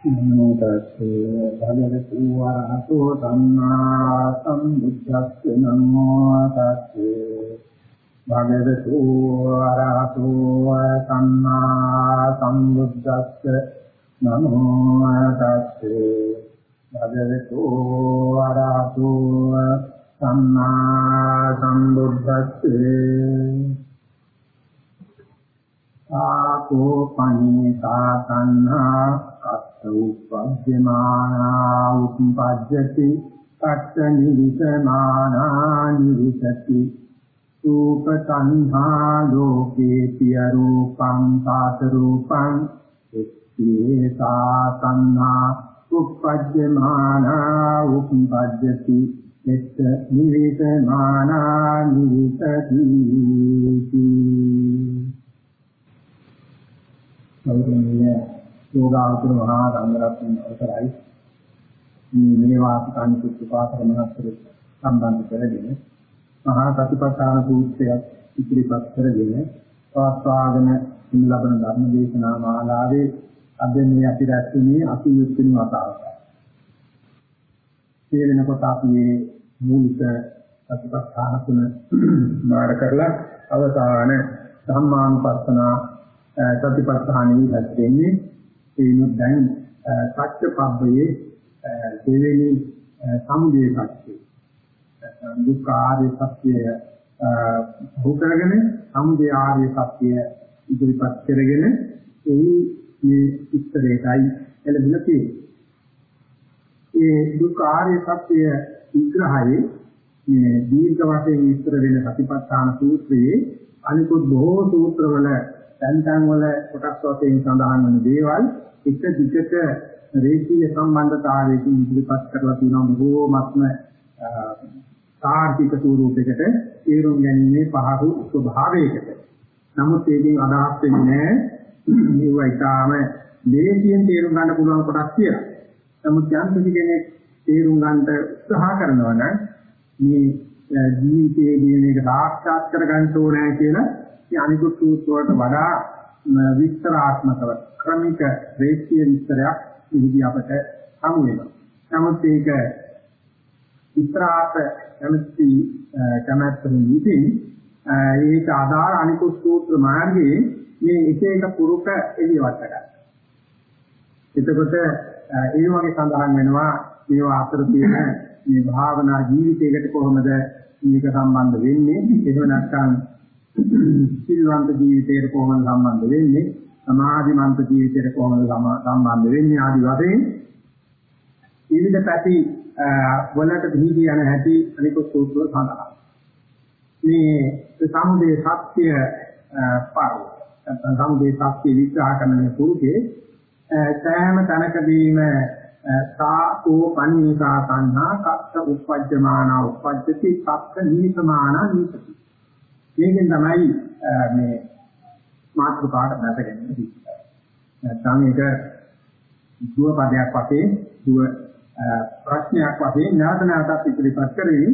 නමෝ තස්සේ භගවතු වරහතෝ සම්මා සම්බුද්දස්ස නමෝ තස්සේ භගවතු වරහතෝ සම්මා සම්බුද්දස්ස නමෝ තස්සේ භගවතු වරහතෝ සම්මා සම්බුද්දස්සේ ආකෝ පනිතා තණ්හා කත්ත උපජ්ජමානා උපජ්ජති කත්ත නිවිසමානා නිවිසති රූප තණ්හා ලෝකේ පිය රූපං සාත රූපං එත්තේසා තණ්හා උපජ්ජමානා උපජ්ජති එත්ත නිවිසමානා නිවිසති ගෞරවනීය යෝගාවචර මහා සංඝරත්නයන් අවසරයි මේ මේ වාසිකාන් කුප්පාතක මහත්වරු සම්බන්ධ කරගෙන මහා සතිපට්ඨාන සූත්‍රයක් ඉදිරිපත් කරගෙන පවත්වාගෙන ඉන්න ලබන ධර්ම දේශනා මාලාවේ අද මේ අපි රැස්ුනේ අපි යුක්තිනු වතාවයි. මේ වෙනකොට අපි මේ මූලික සතිපට්ඨාන තුන මාර කරලා අවසාන ධම්මානුපස්සනා සතිපට්ඨානෙ හැදෙන්නේ ඒනොත් දැන් සත්‍යපබ්බයේ දෙවෙනි සමුදය සත්‍යය. දුක්ඛ ආර්ය සත්‍යය භූතගෙන සමුදය ආර්ය සත්‍යය ඉදිරිපත් කරගෙන ඒ මේ උත්තරේටයි එළඹිලා තියෙන්නේ. ඒ දුක්ඛ ආර්ය සත්‍යය විග්‍රහයේ මේ දීර්ඝ වශයෙන් විස්තර වෙන සතිපට්ඨාන සූත්‍රයේ අනිකුත් බොහෝ සූත්‍රවල තැන් තැන් වල කොටස් වශයෙන් සඳහන් වන දේවල් එක දිගට රේඛීය සම්බන්ධතාවයකින් ඉදිරිපත් කරලා තියෙනවා බොහෝමත්ම සාර්ථක ස්වරූපයකට තේරුම් ගැනීමේ පහසු ස්වභාවයකට. නමුත් ඒකෙන් අදහස් වෙන්නේ මේවා ඊටාම දේශියෙන් තේරුම් ගන්න පුළුවන් කොටස් කියලා. නමුත් යම් කිසි කෙනෙක් තේරුම් ගන්නට උත්සාහ කරනවා නම් මේ ජීවිතයේදී මේක සාක්ෂාත් කර ගන්න ඕනේ කියලා මේ අනිකුත් සූත්‍ර වලට වඩා විස්තරාත්මකව ක්‍රමික රේඛීය විස්තරයක් ඉහිදී අපට හමු වෙනවා. නමුත් ඒක විස්තරාර්ථ කැමැති කැමැත්තෙන් ඉතින් ඒක ආධාර අනිකුත් සූත්‍ර මාර්ගයේ මේ එක එක පුරුක එළියවට ගන්න. එතකොට ඒ වගේ සඳහන් වෙනවා මේවා අතර තියෙන මේ භාවනා ජීවිතයකට කොහොමද මේක සම්බන්ධ වෙන්නේ එහෙම නැත්නම් සිල්වන්ත ජීවිතයට කොහොමද සම්බන්ධ වෙන්නේ? සමාධිමන්ත ජීවිතයට කොහොමද සම්බන්ධ වෙන්නේ? ආදි වශයෙන් විවිධ පැති වලට දීදී යන හැටි අනික සූත්‍රවල සඳහන්. මේ සමුදේ සත්‍ය පාරෝ නැත්නම් සමුදේ සත්‍ය විග්‍රහ කරන පුරුකේ සෑම තැනකදීම සාකෝ පඤ්ඤා සංහා කත්ත උපජ්ජමානා උපජ්ජති කත්ත නීසමානා නීසති. මේකෙන් තමයි මේ මාතෘකාවට දැසගන්නේ තියෙන්නේ. නැත්නම් ඒක දුව පදයක් වශයෙන් දුව ප්‍රශ්නයක් වශයෙන් ඥාත නැවතත් ඉදිරිපත් කරමින්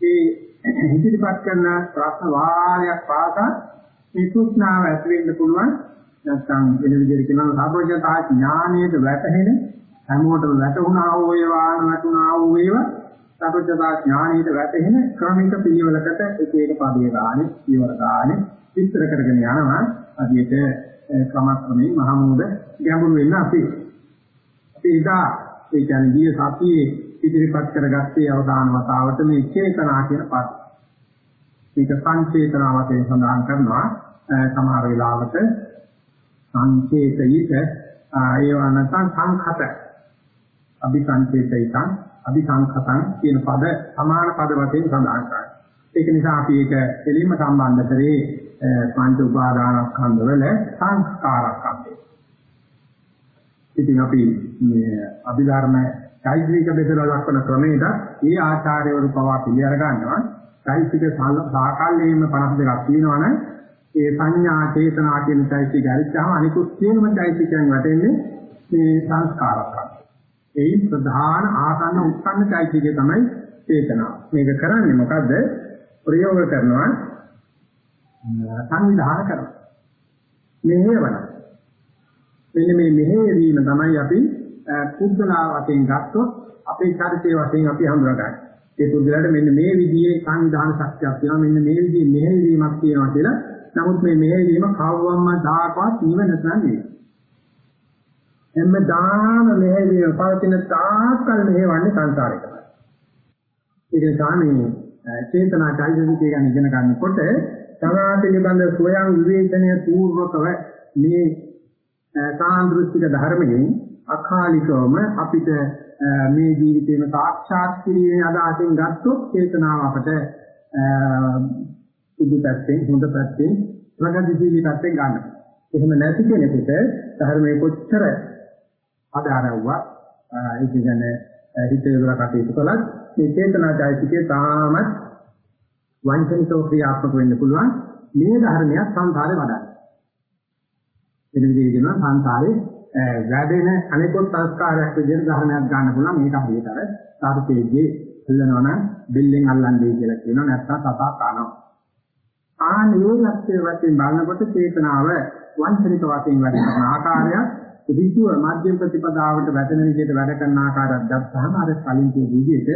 ඒ ඉදිරිපත් කරන ප්‍රශ්න වාරයක් පාසා මේ සුත්නාව ඇති වෙන්න පුළුවන් නැත්නම් වෙන විදිහට කියනවා සාපෝජනතා ඥානයේද වැටහෙන හැමෝටම වැටුණා වූ ඒවා නොවැටුණා වූ ඒවා සර්වඥතා ඥානීයට වැටෙන ක්‍රමික පිළිවෙලකට එක එක පදේ ගානේ පියවර ගානේ විස්තර කරගෙන යනවා. අදියට ක්‍රමක්‍රමයෙන් මහමෝද ගැඹුරු වෙන්න අපි. අපි ඉදා ඒ කියන්නේ ගිය සතියේ ඉදිරිපත් කරගත්තේ අවදාන වතාවට මේ චේතනා කියන පද. මේක සංචේතනා වශයෙන් සඳහන් කරනවා. සමහර වෙලාවට සංචේතිත ඒවා නැත්නම් සංඛත. අභිසංචේතිතං අபிසංඛතං කියන පද සමාන පද වශයෙන් සඳහන් කරනවා. ඒක නිසා අපි ඒක දෙලින්ම සම්බන්ධ කරේ පංච උපාදානස්කන්ධ වල සංස්කාරස්කන්ධය. ඉතින් අපි මේ අභිධර්ම චෛත්‍යික බෙදලා දක්වන ක්‍රමයට ඒ ආචාර්යවරු පවා පිළිඅර ගන්නවා. චෛත්‍යික සාකල්යෙම 52ක් තියෙනවනේ ඒ සංඥා චේතනා කියන චෛත්‍යික අරිච්චාම අනිකුත් සියලුම චෛත්‍යිකයන් වැටෙන්නේ මේ සංස්කාරස්කන්ධ. ඒ ප්‍රධාන ආසන්න උත්පන්න চৈতසිකය තමයි චේතනාව. මේක කරන්නේ මොකද්ද? ප්‍රයෝග කරනවා සංවිධාන කරනවා. මෙහෙවන. මෙන්න මේ මෙහෙවීම තමයි අපි පුද්ගලා වශයෙන් ගත්තොත් අපේ චරිතයේ වශයෙන් අපි හඳුනගන්න. ඒ පුද්ගලයාට මෙන්න මේ විදිහේ සංවිධාන ශක්තියක් තියෙනවා මෙන්න මේ විදිහේ මෙහෙයවීමක් තියෙනවා කියලා. නමුත් මේ මෙහෙයවීම කවවම්ම දායකවත් නිවන නෙවෙයි. හැමදාම මෙහෙයවීම පවතින තාක්කල් මෙහෙවන්නේ සංසාරේට. ඒක නිසා මේ චේතනා චෛතසිකය ගැන ඉගෙන ගන්නකොට තමා පිළිබඳ ස්වයං විවේචනය පූර්වකව මේ සාන්දෘෂ්ටික ධර්මයෙන් අකාලිකවම අපිට මේ ජීවිතේම සාක්ෂාත් කිරීමේ අදහසින් ගත්තොත් චේතනාව අපට සුදු පැත්තෙන් හොඳ පැත්තෙන් ප්‍රගතිශීලී පැත්තෙන් ගන්න. එහෙම නැති කෙනෙකුට ධර්මයේ කොච්චර ආදාරවුවා ඒ කියන්නේ හිත යොදලා කටයුතු කළත් මේ චේතනාචෛතසිකේ තාමත් වංචනිකව ක්‍රියාත්මක වෙන්න පුළුවන්. මේ ධර්මයක් සංසාරේ වඩන්න. එන විදිහට සංසාරේ වැඩෙන අනිකොත් සංස්කාරයක් විදිහට ධර්මයක් ගන්න පුළුවන්. මේක හරියට අර සාර්ථකයේ ඉල්ලනවා නම් බිල්ලෙන් අල්ලන්නේ කියලා කියනවා. නැත්නම් සතා කනවා. ආනේ ලක්ෂ්‍ය වශයෙන් බලනකොට චේතනාව වංචනික වශයෙන් වැඩ කරන ආකාරයක් ඍජුව මධ්‍යම ප්‍රතිපදාවට වැටෙන විදිහට වැඩ කරන ආකාරයක් ගත්තාම අර කලින් කිය විදිහට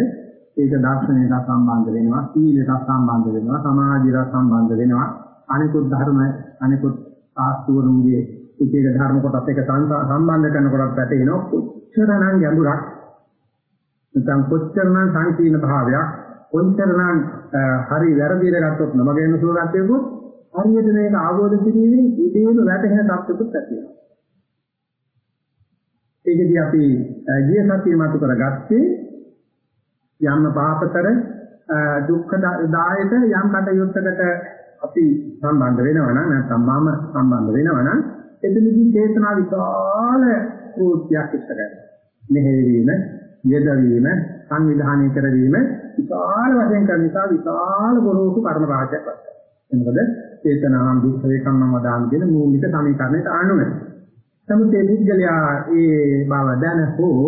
ඒක දර්ශනයට සම්බන්ධ වෙනවා, සීලයට සම්බන්ධ වෙනවා, සමාධියට සම්බන්ධ වෙනවා, අනිකුත් ධර්ම අනිකුත් ආස්තුවරුන්ගේ එක එක ධර්ම කොටස් එක සම්බන්ධ කරනකොට පැටේනවා කොච්චරනම් ගැඹුරක්. නැත්නම් කොච්චරනම් සංකීර්ණ භාවයක් කොච්චරනම් හරි වැරදිද ගත්තොත් නමගෙන සුවගත්තේකොත් හරියට මේක ආවෝද කිරීමේ ඉදීම වැටහෙන තත්ත්වයක් ඇති වෙනවා. ඒකදී අපි ගිය සතියේ මතු කරගත්තේ යම් පාපතර දුක්ඛ දායක යම් කටයුත්තකට අපි සම්බන්ධ වෙනවා නම් නැත්නම් මම සම්බන්ධ වෙනවා නම් එතනදී චේතනා විශාල කෘත්‍යයක් ඉස්සරහට මෙහෙවීම යෙදවීම සංවිධානය කරවීම විශාල වශයෙන් කරන නිසා විශාල ගොරෝසු කර්ම රාජ්‍යයක් වස්තුව. එනකොට චේතනාම් දුක්ඛ වේකම්ම වදාන කියන මූලික සමීකරණයට අනුව නමුත් ඒ පුද්ගලයා ඒ බව දැන හෝ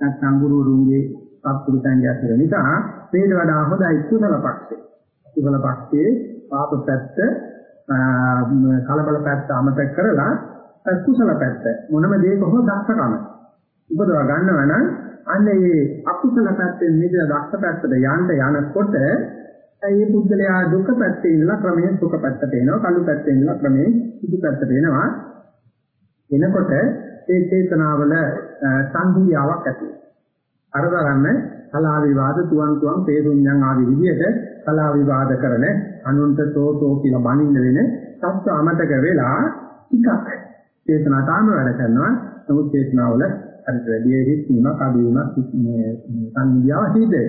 නැත්නම් ගුරුවරුන්ගේ සත්පුරුෂයන්ගේ අතර නිසා මේට වඩා හොඳයි කුසල පක්ෂේ. කුසල පක්ෂේ පාප පැත්ත කලබල පැත්ත අමතක කරලා කුසල පැත්ත මොනම දෙයක හෝ දක්ෂකම උපදවා ගන්නව නම් අන්න ඒ අකුසල පැත්තෙන් මිද දක්ෂ පැත්තට යන්න යනකොට ඒ පුද්ගලයා දුක පැත්තේ ඉඳලා ක්‍රමයෙන් සුඛ පැත්තට එනවා කළු පැත්තේ ඉඳලා ක්‍රමයෙන් සුදු පැත්තට එනවා එනකොට ඒ චේතනාවල සංහිඳියාවක් ඇති අර තරන්න කලා විවාද තුවන් තුවන් තේරුම්යන් ආදී විදිහට කලා විවාද කරන අනුන්ට තෝතෝ කියලා බණින්න වෙන සත්‍ය අමතක වෙලා ටිකක් චේතනා තාම වැඩ කරනවා. නමුත් චේතනාවල හරිට වැඩි හිතීමක් අඩුවීමක් මේ සංහිඳියාව සිද්ධ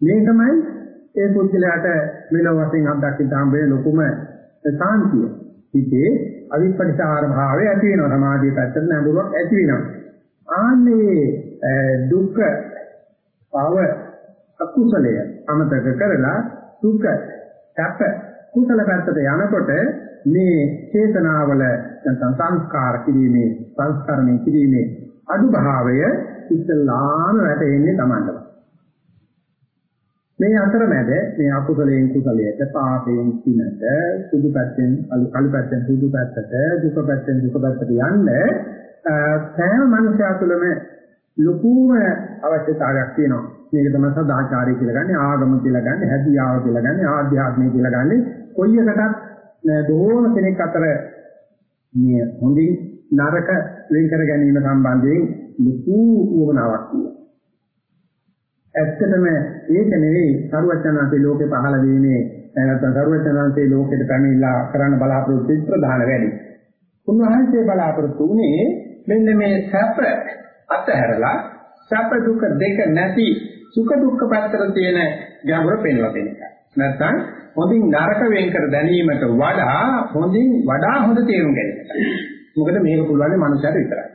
මේ තමයි ඒ පුද්ගලයාට මෙලොව වශයෙන් අත්දකින්න හම්බ වෙන ලොකුම සාන්තිය. හිතේ අවිපටිසාර භාවය ඇති වෙනවා. සමාධිය පැත්තට නැඹුරුවක් ඇති වෙනවා. ආන්නේ දුක්ඛ පව අකුසලය අමතක කරලා දුක සැප කුසල පැත්තට යනකොට මේ චේතනාවල නැත්නම් සංස්කාර කිරීමේ සංස්කරණය කිරීමේ අඩු භාවය ඉස්සලාම වැටෙන්නේ Tamandම මේ අතරමැද මේ අකුසලයෙන් කුසලයට පාපයෙන් කිනට සුදු පැත්තෙන් කළු පැත්තෙන් සුදු පැත්තට දුක පැත්තෙන් දුක පැත්තට යන්න සෑම මනුෂ්‍යය තුළම ලොකුම අවශ්‍යතාවයක් තියෙනවා. මේක තමයි සදාචාරය කියලා ගන්න, ආගම කියලා ගන්න, හැදියාව කියලා ගන්න, ආධ්‍යාත්මය කියලා ගන්න. කොයි එකටත් බොහෝම කෙනෙක් අතර මේ හොඳින් නරක වෙන් කර ගැනීම සම්බන්ධයෙන් ලොකු උවමනාවක් තියෙනවා. ඇත්තටම ඒක නෙවෙයි සරුවචනාන්සේ ලෝකේ පහළ වීමේ නැත්නම් සරුවචනාන්සේ ලෝකෙට පැමිණලා කරන්න බලාපොරොත්තු වෙච්ච ප්‍රධාන වැඩි. උන්වහන්සේ බලාපොරොත්තු වුණේ මෙන්න මේ සැප අතහැරලා සැප දුක දෙක නැති සුඛ දුක්ඛ පැත්තට තියෙන ගැඹුර පෙන්වලා දෙන එක. නැත්නම් හොඳින් නරක වෙන් කර ගැනීමට වඩා හොඳින් වඩා හොඳ තේරුම් ගැනීමට. මොකද මේක පුළුවන් මනුස්සයට විතරයි.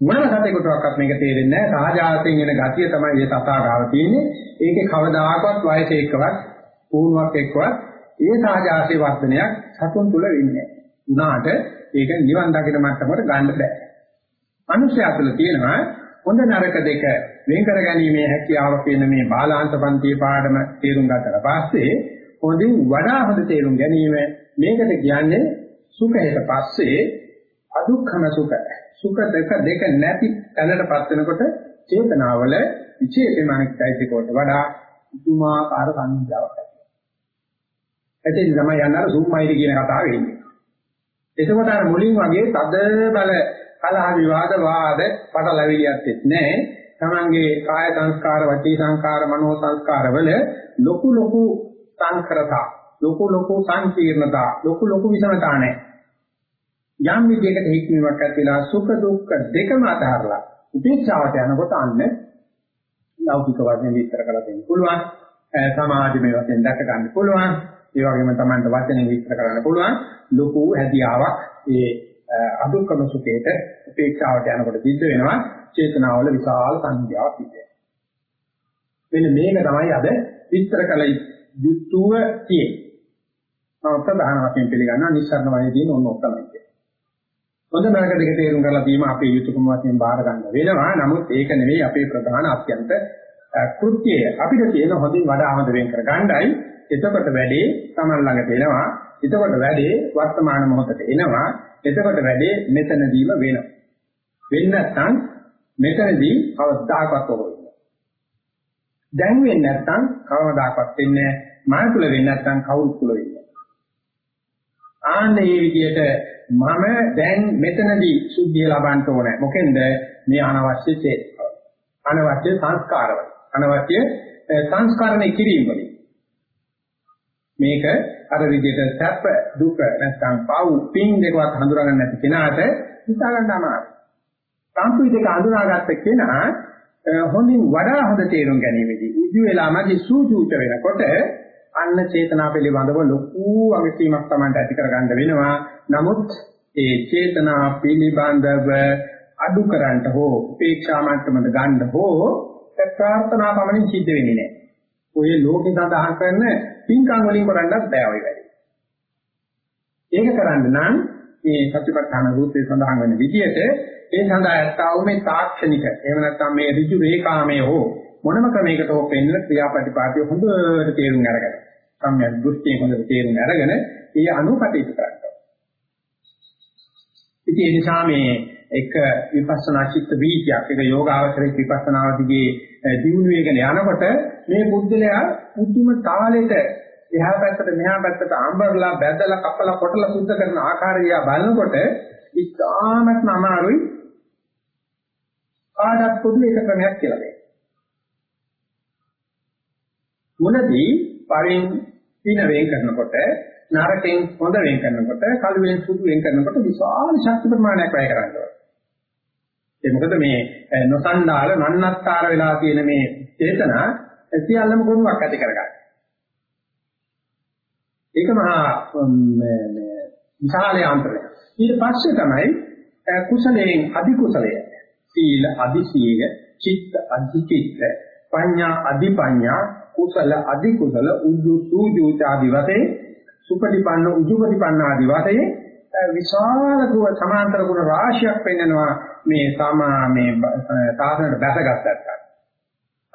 මොනම සතෙකුටවත් මේක තේරෙන්නේ නැහැ. සහජාතයෙන් එන ගතිය තමයි මේ සතාගාව තියෙන්නේ. ඒකේ කවදාකවත් වයස එක්කවත්, පුහුණුවක් එක්කවත් ඒ සහජාතයේ වර්ධනයක් සතුන් තුල වෙන්නේ නැහැ. ඒක නිවන් දකින මට්ටමකට ගන්න බෑ. මිනිස්යා තුළ තියෙනවා හොඳ නරක දෙක වෙන් කර ගැනීමේ හැකියාව කියන මේ බාලාංශ පන්තියේ පාඩම තේරුම් ගත්තට පස්සේ හොඳින් වඩා හොඳ තේරුම් ගැනීම මේකට කියන්නේ සුඛයට පස්සේ අදුක්ඛම සුඛ සුඛ දෙක දෙක නැති තැනටපත් වෙනකොට චේතනාවල විශේෂයෙන්ම අනිත්‍යයිකෝට වඩා උතුමාකාර සංඥාවක් ඇති වෙනවා. එතෙන් තමයි යන්නර සුම්මයිද කියන කතාව එන්නේ. එතකොට අර මුලින් වගේ තද බල කලහ විවාද වාද පටලැවිලියක් නැහැ. තමන්ගේ කාය සංස්කාර, වචී සංස්කාර, මනෝ සංස්කාර වල ලොකු ලොකු සංකරතා, ලොකු ලොකු සංකීර්ණතා, ලොකු ලොකු විෂමතා නැහැ. යම් විදියකට හික්මීමක් ඇතිලා සුඛ දුක්ඛ දෙකම අතහරලා උපේක්ෂාවට යනකොට අන්න ලෞකික වශයෙන් විස්තර කරලා දෙන්න පුළුවන්. සමාජමය වශයෙන් දැක ගන්න පුළුවන්. ඒ වගේම Tamanට වචනේ විස්තර කරන්න පුළුවන්. ලොකු හැදියාවක් ඒ අදුක්කම සුඛේට උපේක්ෂාවට යනකොට සිද්ධ වෙනවා. චේතනාවල විශාල සංඛ්‍යාවක් සිද්ධ වෙනවා. මෙන්න මේක තමයි අද විස්තර කළ යුතුව තියෙන්නේ. මම ප්‍රධාන වශයෙන් පිළිගන්නවා නිස්සාරණ වයදී නෝන ඔක්කමයි. හොඳ නරක දෙක තේරුම් කරලා දීම අපේ යුතුයකම වශයෙන් බාර ගන්න වෙනවා. නමුත් ඒක නෙවෙයි අපේ ප්‍රධාන අත්‍යන්ත කෘත්‍යය. අපිට තියෙන හොඳින් වඩා ආමද වෙන් කර ගන්නයි. එතකොට වැඩේ Taman ළඟට එනවා. එතකොට වැඩේ වර්තමාන මොහොතට එනවා. එතකොට වැඩේ මෙතනදීම වෙනවා. වෙන්නේ නැත්නම් මෙතනදී කවදාකවත් හොරෙන්නේ. දැන් වෙන්නේ නැත්නම් කවදාකවත් වෙන්නේ නැහැ. මාය තුල වෙන්නේ නැත්නම් කවුරුත් තුල වෙන්නේ. ආන්න මේ විදිහට මම දැන් මෙතනදී සුද්ධිය ලබන්න ඕනේ. මොකෙන්ද මේ අනවශ්‍ය චේතනාව. අනවශ්‍ය සංස්කාරවල. අනවශ්‍ය සංස්කරණය කිරීම වලින්. මේක අර විදිහට සැප දුක නැත්නම් පව් පින් දෙකවත් හඳුනාගන්න නැති කෙනාට හිතා ගන්න අමාරුයි. සම්පූර්ණ දෙක හඳුනාගත්ත කෙනා හොඳින් වඩා හොඳ තේරුම් ගැනීමේදී උදි වෙලාමදී සූචූච වෙනකොට අන්න චේතනා පිළිබඳව ලොකු අගසීමක් Tamanට ඇති කරගන්න වෙනවා. නමුත් ඒ චේතනා පිළිබඳව අඩු කරන්න හෝ උපේක්ෂා මට්ටමට ගන්න හෝ ප්‍රාර්ථනා පමණින් සිද්ධ වෙන්නේ නැහැ. ඔය ලෝකේ සඳහන් කරන පින්කම් වලින් කරන්නත් බෑ ඔය වැඩේ. ඒක කරන්න නම් මේ සත්‍යපට්ඨාන රූපේ සඳහන් වෙන විදිහට ඒ සඳහා ඇත්තව මේ තාක්ෂණික එහෙම නැත්නම් මේ ඍජු රේඛාමය හෝ මොනම ක්‍රමයකට හෝ පෙන්වන ක්‍රියාපටිපාටිය හොඳට තේරුම් අරගන්න. සම්‍යක් දෘෂ්ටිය හොඳට තේරුම් අරගෙන ඒ අනුව කටයුතු කරන්න. ඉතින් ඒ නිසා මේ එක විපස්සනා චිත්ත වීතියක් එක යෝගාවචරයේ විපස්සනා දිගේ දියුණු වෙගෙන යනකොට මේ බුද්ධලයා පුදුම තාලෙට එහා පැත්තට මෙහා පැත්තට ආම්බරලා බැදලා කපලා කොටලා සුද්ධ කරන ආකාරය බලනකොට ඉතාමත්ම අමාරුයි ආඩත් පොදු එක ක්‍රමයක් කියලා දෙන්න. මුලදී පරින් පින වෙන් කරනකොට නරකෙන් හොඳ වෙන් කරනකොට කළුවෙන් සුදු වෙන් කරනකොට විශාල ශක්ති ප්‍රමාණයක් වැය කරනවා. ඒ මොකද මේ නොසන්ඩාල නන්නත්තර වෙලා තියෙන මේ චේතනා සියල්ලම ගුණයක් ඇති කරගන්න. ඒක මහා මේ විශාල යන්ත්‍රයක්. ඊට පස්සේ තමයි කුසලයෙන් අධි කුසලය. සීල අධි සීල, චිත්ත අධි චිත්ත, පඤ්ඤා අධි පඤ්ඤා, කුසල අධි කුසල, උජ්ජු සූජු ආදි වශයෙන් සුපටිපන්න උජුපටිපන්න ආදි වශයෙන් විශාල ගුණ සමාන්තර ගුණ රාශියක් පෙන්වනවා මේ සමා මේ සාධනට බැසගත්තට.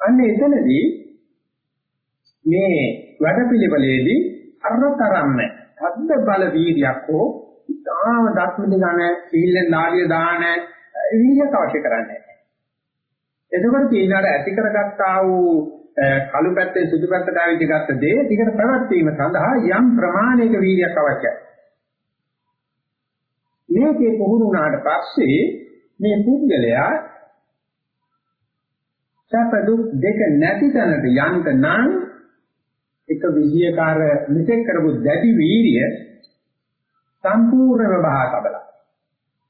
අන්න එතනදී මේ වැඩපිළිවෙලේදී අරතරම්ම අද්ද බල වීර්යයක් හෝ ඉතාම දක්මද ගන්න සීලෙන් නාලිය දාන වීර්යයක් අවශ්‍ය කරන්නේ. එතකොට තීනාර ඇති කරගත්තා වූ කළු පැත්තේ සුදු පැත්තට ආවිත් ගත්ත දේ ටිකට පැවැත්වීම සඳහා යම් ප්‍රමාණයක වීර්යයක් අවශ්‍යයි. මේකේ පුහුණු වුණාට පස්සේ මේ පුද්ගලයා සැප දුක් දෙක නැති තැනට යන්න නම් එක විදියකාර මෙතෙක් කරපු දැඩි වීර්ය සම්පූර්ණව බහා තබලා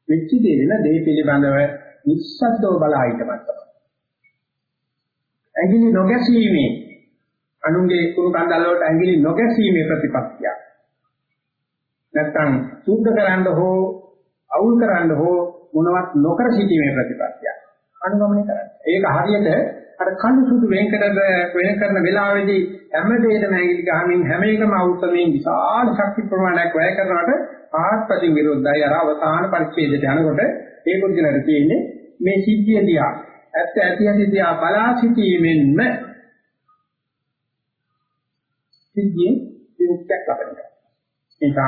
වෙච්ච දේ වෙන දේ පිළිබඳව නිස්සද්දව බලා හිටමත් තමයි. ඇඟිලි නොගැසීමේ අනුන්ගේ කුණු කන්දල් වලට ඇඟිලි නොගැසීමේ ප්‍රතිපත්තිය. නැත්තම් සුද්ධ කරන්න හෝ අවුල් කරන්න හෝ මොනවත් නොකර සිටීමේ ප්‍රතිපත්තිය. අනුගමනය කරන්න. ඒක හරියට අර කණු සුදු වෙන් කරන වෙන කරන වෙලාවේදී හැම දෙයකම ඇඟිලි ගහමින් හැම එකම අවුස්සමින් විශාල ශක්ති ප්‍රමාණයක් වැය කරනකොට ආත්පතින් විරුද්ධයි අර අවසාන පරිච්ඡේදයට යනකොට ඒ පුද්ගලයාට තියෙන්නේ මේ සිද්ධිය දිහා ඇත්ත ඇති ඇති දිහා බලා සිටීමෙන්ම සිද්ධියේ විමුක්තියක් ලබනවා. ඒක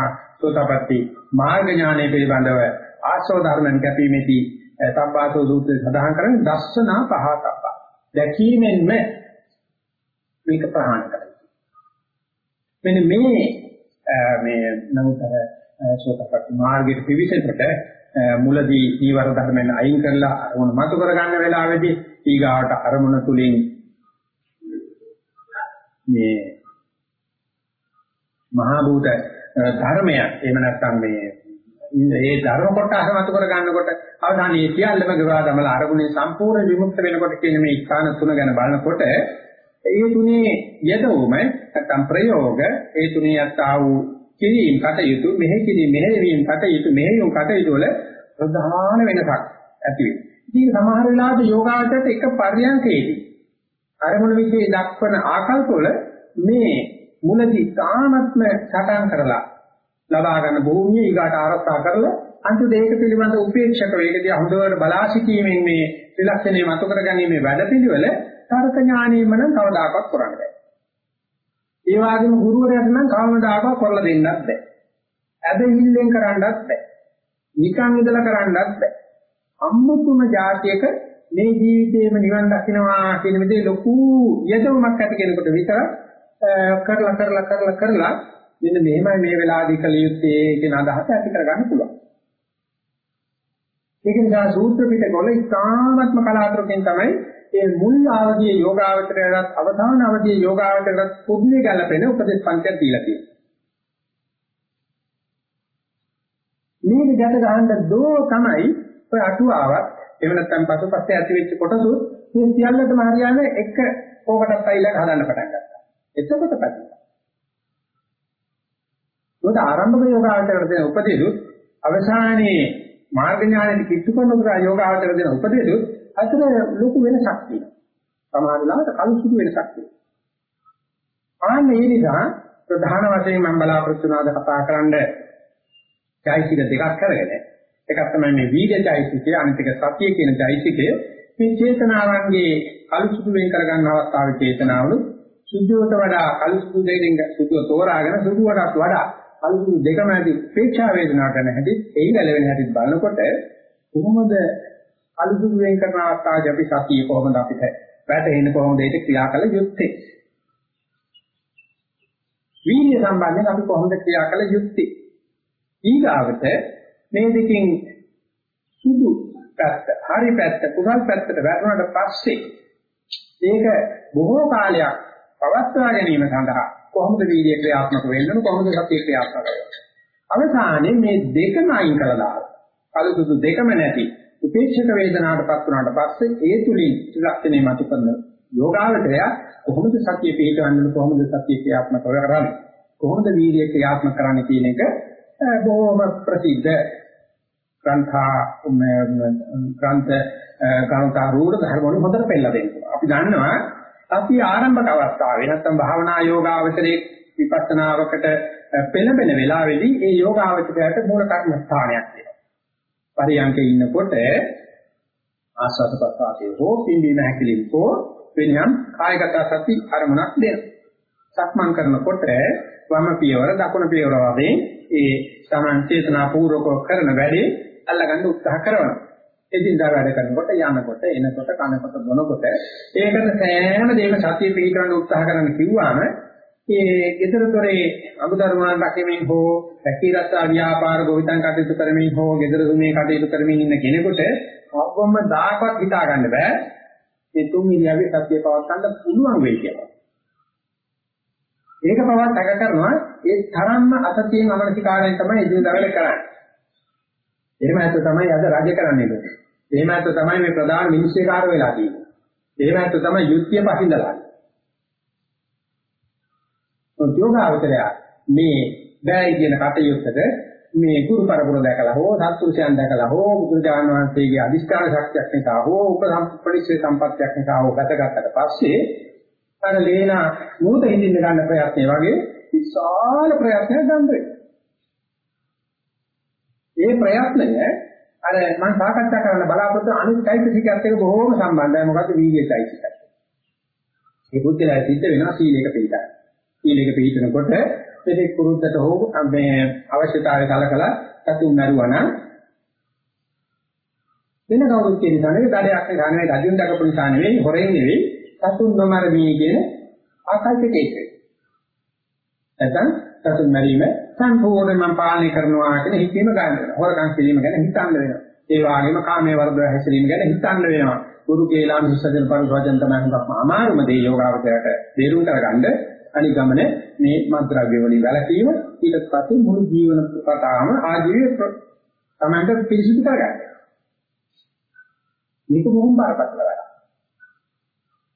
සෝතපට්ටි මාර්ග ඥානය පිළිබඳව ආශ්‍රව ධර්මයන් කැපීමේදී සම්බාතෝ සූත්‍රය සඳහන් කරන්නේ දස්සනා පහතප්ප. දැකීමෙන්ම මේක ප්‍රහාණය කරයි. මෙන්න මේ මේ නමුත් සෝතපට්ටි මාර්ගයේ පිවිසෙන්නට මුලදී ඊවර ධර්මෙන් අයින් කරලා අරමුණ මතු කරගන්න වෙලාවේදී ඊගාවට අරමුණ තුලින් මේ මහා භූත ධර්මය එහෙම නැත්නම් මේ මේ ධර්ම කොටස මතු කර ගන්නකොට අවධානයේ සියල්ලම ගවා ගමලා අරමුණේ සම්පූර්ණ විමුක්ත වෙනකොට කියන මේ ස්ථාන තුන ගැන බලනකොට ඒ තුනේ යදවම නැත්නම් ප්‍රයෝග ඒ තුනේ යත්තා වූ කිරීම කටයුතු මෙහි කිරීම මෙහෙවීම කටයුතු මෙහෙයුම් කටයුතු වල ප්‍රධාන වෙනසක් ඇති වෙනවා. ඉතින් සමහර වෙලාවට යෝගාවචරයට එක පරියන්කේදී අරමුණ විශ්ේ දක්වන ආකල්ප වල මේ මුලදී තාමත්ම සටන් කරලා ලබා ගන්න භූමිය ඊගාට ආරක්ෂා කරලා අන්තිම ඒක පිළිබඳ උපේක්ෂක වේගදී හොඳට බලා සිටීමෙන් මේ ත්‍රිලක්ෂණය මතු කරගැනීමේ වැඩපිළිවෙල තර්ක ඥානෙම නම් කවදාකවත් කරන්න බෑ. ඒ වගේම ගුරුවරයාට නම් කවමදාකවත් කරලා දෙන්නත් බෑ. ඇදහිල්ලෙන් කරන්නත් බෑ. නිකන් ඉඳලා කරන්නත් බෑ. අම්මුතුම જાතියක මේ ජීවිතේම නිවන් දකින්නවා කියන විදිහේ ලොකු යදවමක් ඇති කෙනෙකුට විතර කරලා කරලා කරලා කරලා මෙන්න මෙහෙමයි මේ වෙලාවදී කළ යුත්තේ කියන අදහස ඇති කරගන්න පුළුවන්. ඒක නිසා සූත්‍ර පිටකවල ඉතාමත්ම කලාතුරකින් තමයි ඒ මුල් අවධියේ යෝගාවචරයට අවසාන අවධියේ යෝගාවචරයට පුදුමේ ගැලපෙන උපදේශ පන්තියක් දීලා තියෙනවා. මේක ගැට ගන්න දෝ තමයි ඔය අටුවාවක් එහෙම නැත්නම් පසුපස්සේ ඇති වෙච්ච කොටසු මේ සියල්ලටම හරියන්නේ එක කෝකටත් අයිලා හදන්න පටන් ගත්තා. එතකොට පැතිලා. මොකද ආරම්භක යෝගාවචරයට දෙන උපදේශුත් අවසානයේ මාර්ග ඥානෙට කිට්ටු කරන උදා යෝගාවචරයට දෙන උපදේශුත් අතර ලොකු වෙනසක් තියෙනවා. සමහර ලාට කලු සුදු වෙනසක් තියෙනවා. ආන්න ඒ නිසා ප්‍රධාන වශයෙන් මම බලාපොරොත්තු වෙනවා කතා කරන්නේ චෛසික දෙකක් කරගෙන එකක් තමයි මේ වීර්ය චෛසිකය අනිත් එක සතිය කියන චෛසිකය මේ චේතනාවන්ගේ කලුසුදු වෙන් කරගන්න අවස්ථාවේ චේතනාවලු සුදුවට වඩා කලුසුදු දෙකින් සුදුව තෝරාගෙන සුදුවටත් වඩා කලුසුදු දෙකම ඇති උපේක්ෂා වේදනාවක් ගැන හැටි එයි ගැලවෙන හැටි බලනකොට කොහොමද කලුසුදු වෙන් කරන අවස්ථාවේදී අපි සතිය කොහොමද අපිට වැටෙන්නේ කොහොමද ඒක ක්‍රියා කළ යුත්තේ? වීර්ය සම්බන්ධයෙන් අපි කොහොමද ක්‍රියා කළ යුත්තේ? ඊගාවට මේ දෙකෙන් සුදු පැත්ත, හරි පැත්ත, කුසල් පැත්තට වැටුණාට පස්සේ ඒක බොහෝ කාලයක් පවත්වා ගැනීම සඳහා කොහොමද වීර්ය ක්‍රියාත්මක වෙන්නේ කොහොමද සතිය ක්‍රියාත්මක වෙන්නේ? අවසානයේ මේ දෙකම අයින් කළා. දාලා කලසුදු දෙකම නැති උපේක්ෂක වේදනාවටපත් වුණාට පස්සේ ඒ තුලින් ත්‍රිලක්ෂණේ මත කරන යෝගාවචරය කොහොමද සතිය පිළිගන්නේ කොහොමද සතිය ක්‍රියාත්මක කරන්නේ කොහොමද වීර්ය ක්‍රියාත්මක කරන්නේ කියන එක බොහොම ප්‍රසිද්ධ ග්‍රන්ථා ග්‍රන්ථ ග්‍රන්ථා රූಢ ධර්ම වල හොඳට පෙන්නලා දෙනවා. අපි දන්නවා අපි ආරම්භක අවස්ථාවේ නැත්නම් භාවනා යෝගාවචරයේ විපස්සනාවකට පෙළඹෙන වෙලාවේදී ඒ යෝගාවචරයට මූල කර්ම ස්ථානයක් දෙනවා. පරියන්කේ ඉන්නකොට ආස්වාද ප්‍රසආතේ හෝ පිම්බීම හැකිලින් හෝ වෙනියම් කායගත සති අරමුණක් දෙනවා. සක්මන් කරනකොට වම පියවර දකුණ පියවර වශයෙන් ඒ සමන් චේතනා පූර්වකව කරන වැඩේ අල්ලගන්න උත්සාහ කරනවා. එදින්දා වැඩ කරනකොට යනකොට එනකොට කනකොට බොනකොට ඒකට සෑම දෙයක සතිය පිළිගන්න උත්සාහ කරන්න කිව්වම ඒ gedarතොරේ අමුදරුණන් රැකෙමින් හෝ රැකීරස්සා ව්‍යාපාර ගොවිතැන් කටයුතු කරමින් හෝ gedara සුමේ කටයුතු කරමින් ඉන්න කෙනෙකුට කොහොම දායකවත් හිතා ගන්න බෑ මේ තුන් ඉරියව්වේ සතිය පවත් ගන්න පුළුවන් වෙයි කියලා. ඒක පවත් අග කරනවා ඒ තරම්ම අසතියෙන් අමනසිකාරයෙන් තමයි ඉදිරියට වැඩ කරන්නේ. එහෙම නැත්නම් තමයි අද රජ කරන්නේ ලෝකෙ. එහෙම නැත්නම් තමයි මේ ප්‍රධාන මිනිස්සුකාර වෙලා තියෙන්නේ. එහෙම නැත්නම් තමයි යුද්ධය පහින්දලා. යෝගාවචරය මේ බෑයි කියන කටයුත්තට මේ ගුරු පරපුර දැකලා හෝ සත්පුරුෂයන් දැකලා හෝ බුදුරජාණන් වහන්සේගේ අදිෂ්ඨාන ශක්තියක් නිසා හෝ උපසම්පරිච්ඡේ සම්පත්තියක් නිසා හෝ ගතගත්තට පස්සේ අර ලේනා මූත හිඳින්න ගන්න ප්‍රයත්නේ වගේ විශාල ප්‍රයත්නයක් ගන්න වෙනවා. ඒ ප්‍රයත්නය අර මම සාකච්ඡා කරන්න බලාපොරොත්තු අනිත් চৈতසිකයත් එක්ක බොහෝම සම්බන්ධයි. මොකද වීර්යයිචෛතසිකය. ඒ බුද්ධලා සිද්ධ වෙනවා සීලයක පිළිගන්න. සීලයක පිළිපදිනකොට මේක කුරුද්දට හෝ මේ අවශ්‍යතාවය කලකලා සතුන් මරුවා නම් වෙන කවුරුත් කියන නිසා නෙවෙයි දඩයක් නිසා නෙවෙයි රජුන් දකපු නිසා නෙවෙයි හොරෙන් නෙවෙයි සතුන් නොමරමී කියන ආකල්පයක ඒක. නැත්නම් සතුන් මරීම සම්පූර්ණයෙන් මම පාලනය කරනවා කියන හිතීම ගන්න වෙනවා. හොරකම් කිරීම ගැන හිතන්න වෙනවා. ඒ වගේම කාමයේ වර්ධව හැසිරීම ගැන හිතන්න වෙනවා. ගුරු කේලාම සුසජන පරිවර්ජන තමයි හුඟක් අමාරුම දේ යෝගාවචරයට දේරුම් කරගන්න අනිගමන මේ මන්ත්‍රාව්‍ය වලින් වැළකීම ඊට පස්සේ මුළු ජීවන කතාවම ආජීවය තමන්ට පිළිසිදු කරගන්න. මේක බොහොම බරපතල වැඩක්.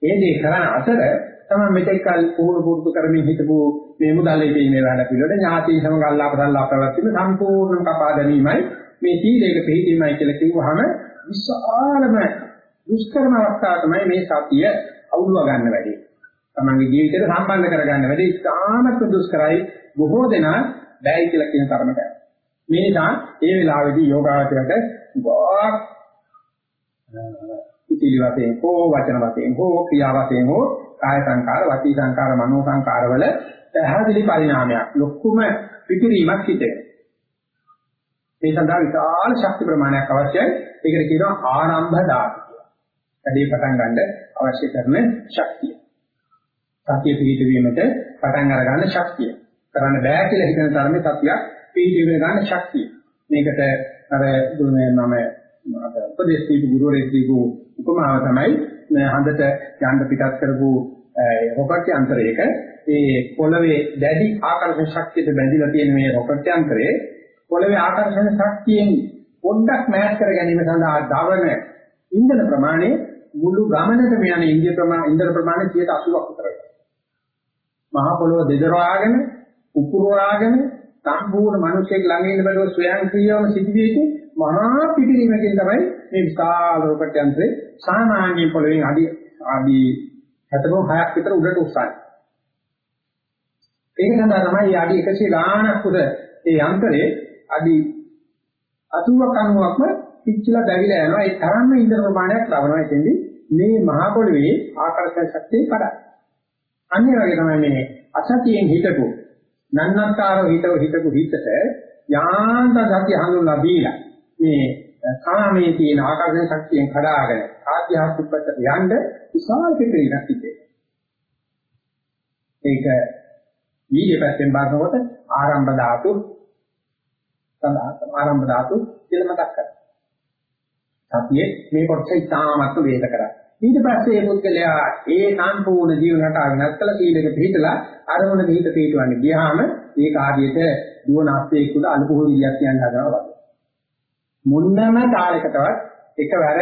ඒ දේ කරන අතර තමයි මෙතෙක් කල පුහුණු පුරුදු කරමින් හිටපු මේ මුදල්ලේ තියෙන වැඩ පිළිවෙල ඥාති සමග අල්ලාපදල්ලා ප්‍රවැත්තින සම්පූර්ණ කපා දැමීමයි මේ සීලයක පිළිදීමයි කියලා කිව්වහම විශාලම දුෂ්කරම අවස්ථාව තමයි මේ සතිය අවුලව ගන්න වැඩි. තමන්ගේ ජීවිතයට සම්බන්ධ කරගන්න වැඩි ඉතාමත් දුෂ්කරයි බොහෝ දෙනා බෑයි කියලා කියන තරමට. මේ නිසා ඒ වෙලාවේදී යෝගාවචරයට වාක් ඉතිලි වශයෙන් හෝ වචන වශයෙන් හෝ ක්‍රියා වශයෙන් හෝ කාය සංකාර, වාචී සංකාර, මනෝ සංකාර වල පැහැදිලි පරිණාමයක් ලොකුම පිටිරීමක් හිතේ. මේ සඳහා විශාල ශක්ති ප්‍රමාණයක් අවශ්‍යයි. ඒකට කියනවා ආරම්භ ධාතු. වැඩේ පටන් ගන්න අවශ්‍ය කරන ශක්තිය. සතිය පිහිටවීමට පටන් අරගන්න ශක්තිය. කරන්න බෑ කියලා හිතන තරමේ සතියක් පිහිටවීම ගන්න ශක්තිය. මේකට අර ගුරුමේ මම උපදේශ දීපු ගුරුවරයෙක් දීපු උපමාව තමයි හඳට යන්න පිටත් කරපු රොකට් යන්ත්‍රයක ඒ පොළවේ දැඩි ආකර්ෂණ ශක්තියට බැඳිලා තියෙන මේ රොකට් යන්ත්‍රයේ පොළවේ ආකර්ෂණ ශක්තියෙන් පොඩ්ඩක් මෑත් කර ගැනීම සඳහා දවන ඉන්ධන ප්‍රමාණය මුළු ගමනටම යන ඉන්දිය ප්‍රමාණ ඉන්ධන ප්‍රමාණය 80ක් විතර මහා පොළොව දෙදරවාගෙන උකුරවාගෙන සම්පූර්ණ මිනිසෙක් ළඟ ඉන්න බඩව ස්වයංක්‍රීයවම සිදුවීති මහා පිටිරීමකින් තමයි මේ විශාල රොකට් යන්ත්‍රේ සාමාන්‍ය පොළොවෙන් අඩි අඩි 76ක් විතර උඩට උස්සන්නේ. ඒක සඳහා තමයි අඩි 100 ගාණක් උඩ ඒ යන්ත්‍රේ අඩි 80ක් 90ක්ම පිච්චිලා දැවිලා යනවා. ඒ තරම්ම ඉන්ධන ප්‍රමාණයක් ලබනවා. එතෙන්දී මේ මහා පොළවේ ආකර්ෂණ ශක්තිය කඩයි. අනිත් වගේ තමයි මේ අසතියෙන් හිතපු නන්නත්තාරෝ හිතව හිතපු හිතට යාන්ත සත්‍ය හඳුන්ලා දීලා මේ කාමයේ තියෙන ආකර්ෂණ ශක්තියෙන් කඩාගෙන ආධ්‍යාත්මික පැත්තට යන්න විශාල පිළිවෙලක් තිබේ. ඒක ඊයේ පැත්තෙන් බලනකොට ආරම්භ ධාතු ආරම්භ ධාතු කියලා මතක් කරගන්න. සතියේ මේ කොටස ඉතාමත් වේද කරා. ඊට පස්සේ මේ පුද්ගලයා ඒ සම්පූර්ණ ජීවන රටාව වෙනස් කළ සීලෙක පිළිතලා අරමුණ පිට පිටවන්නේ ගියාම ඒ කාර්යයට දුවන අස්තේ කුල අනුභව විදියක් කියන්න හදනවා වගේ. මුන්නම කාලයකටවත් එකවර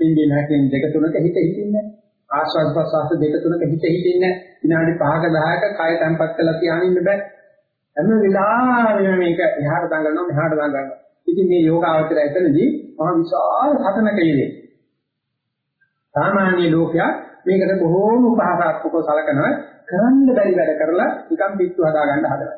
පින්දින හැකෙන් දෙක තුනක හිත හිටින්නේ ආස්වාද ප්‍රසවාස දෙක තුනක හිත හිටින්නේ විනාඩි 5ක 10ක කය තැම්පත් කරලා තියාගෙන ඉන්න බෑ. හැම වෙලාවෙම මේක එහාට දඟලනවා මෙහාට දඟලනවා. ඉතින් මේ යෝගාවචරය එතනදී මහ විශාල හතනක ඉන්නේ. සාමාන්‍ය ලෝකයා මේකට බොහෝම උපහාසාත්මකව සලකනවා කරන්න බැරි වැඩ කරලා නිකම් පිටු හදා ගන්න හදනවා.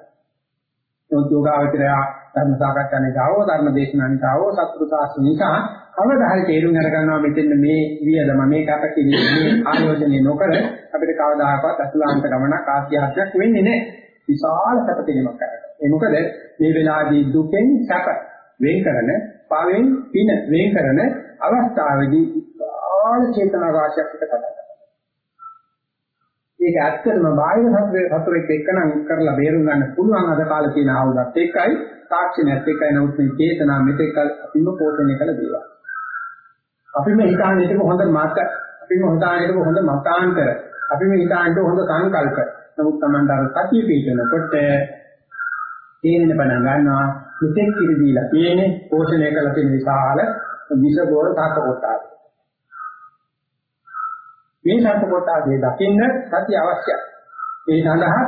ඒත් යෝගාවචරය ධර්ම සාකච්ඡානේ ගාවෝ ධර්ම දේශනානේ ගාවෝ සත්‍රු සාස්ත්‍ර නිසා කවදා හරි තේරුම් අරගන්නවා මෙතෙන් මේ වියදම මේ කැපකිරීම මේ ආයෝජනය නොකර අපිට කවදාකවත් අතුලාන්ත ගමනක් ආත්‍යහාත්‍යක් වෙන්නේ නැහැ. විශාල සැපතීමක් කරගන්න. ඒ මොකද මේ වෙලාවේදී දුකෙන් සැප වෙන් කරන, පාවෙන් පින වෙන් කරන අවස්ථාවේදී විශාල චේතනා රාශියක් එක කතා කරනවා. ඒක ඇත්තටම බාහිර සතුරෙක් එක්කනම් කරලා බේරුම් ගන්න පුළුවන් අද කාලේ තියෙන ආයුධත් එක්කයි තාක්ෂණයත් එක්කයි නමුත් මේ චේතනා මෙතෙක් අපිම පෝෂණය කළ දේවල්. අපිම හිතාන හිටපු හොඳ මත, අපිම හිතාන හිටපු හොඳ මතාන්තර, අපිම හිතාන හිටපු හොඳ සංකල්ප. නමුත් Tamanට අර සතිය පිටනකොට තේරෙන බණ ගන්නවා මෙතෙක් ඉඳීලා තියෙන්නේ පෝෂණය කළ තියෙන විශාල විෂ බෝල තාක කොටාද. මේ සත්‍ය කොටාදී දකින්න සතිය අවශ්‍යයි. ඒ සඳහා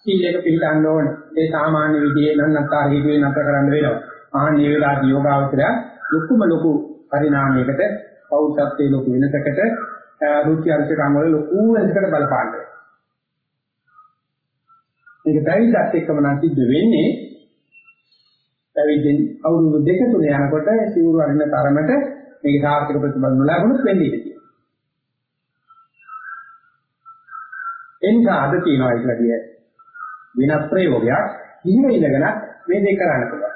සීලයක පිළිගන්න ඕනේ. ඒ සාමාන්‍ය විදිහේ නන්නතර හිතුවේ නැතර කරන්න වෙනවා. ආහනේ වේලාදී යෝගාවචරය ලොකුම ලොකු පරිණාමයකට පෞද්ගත්වයේ ලොකු වෙනසකට රුචි අරුචිකම් වල ලොකු වෙනසකට බලපාන්න. මේක පැවිද්දත් එක්කම නම් සිද්ධ වෙන්නේ පැවිද්දෙන් අවුරුදු දෙක තුන යනකොට සිවුරු අරින තරමට මේක සාර්ථක ප්‍රතිඵල නොලැබුණොත් වෙන්නේ එනිසා අද තියෙනවා ඒක වැඩි වෙනස් ප්‍රයෝගයක් ඉහිම ඉඳගෙන මේ දෙක කරන්න පුළුවන්.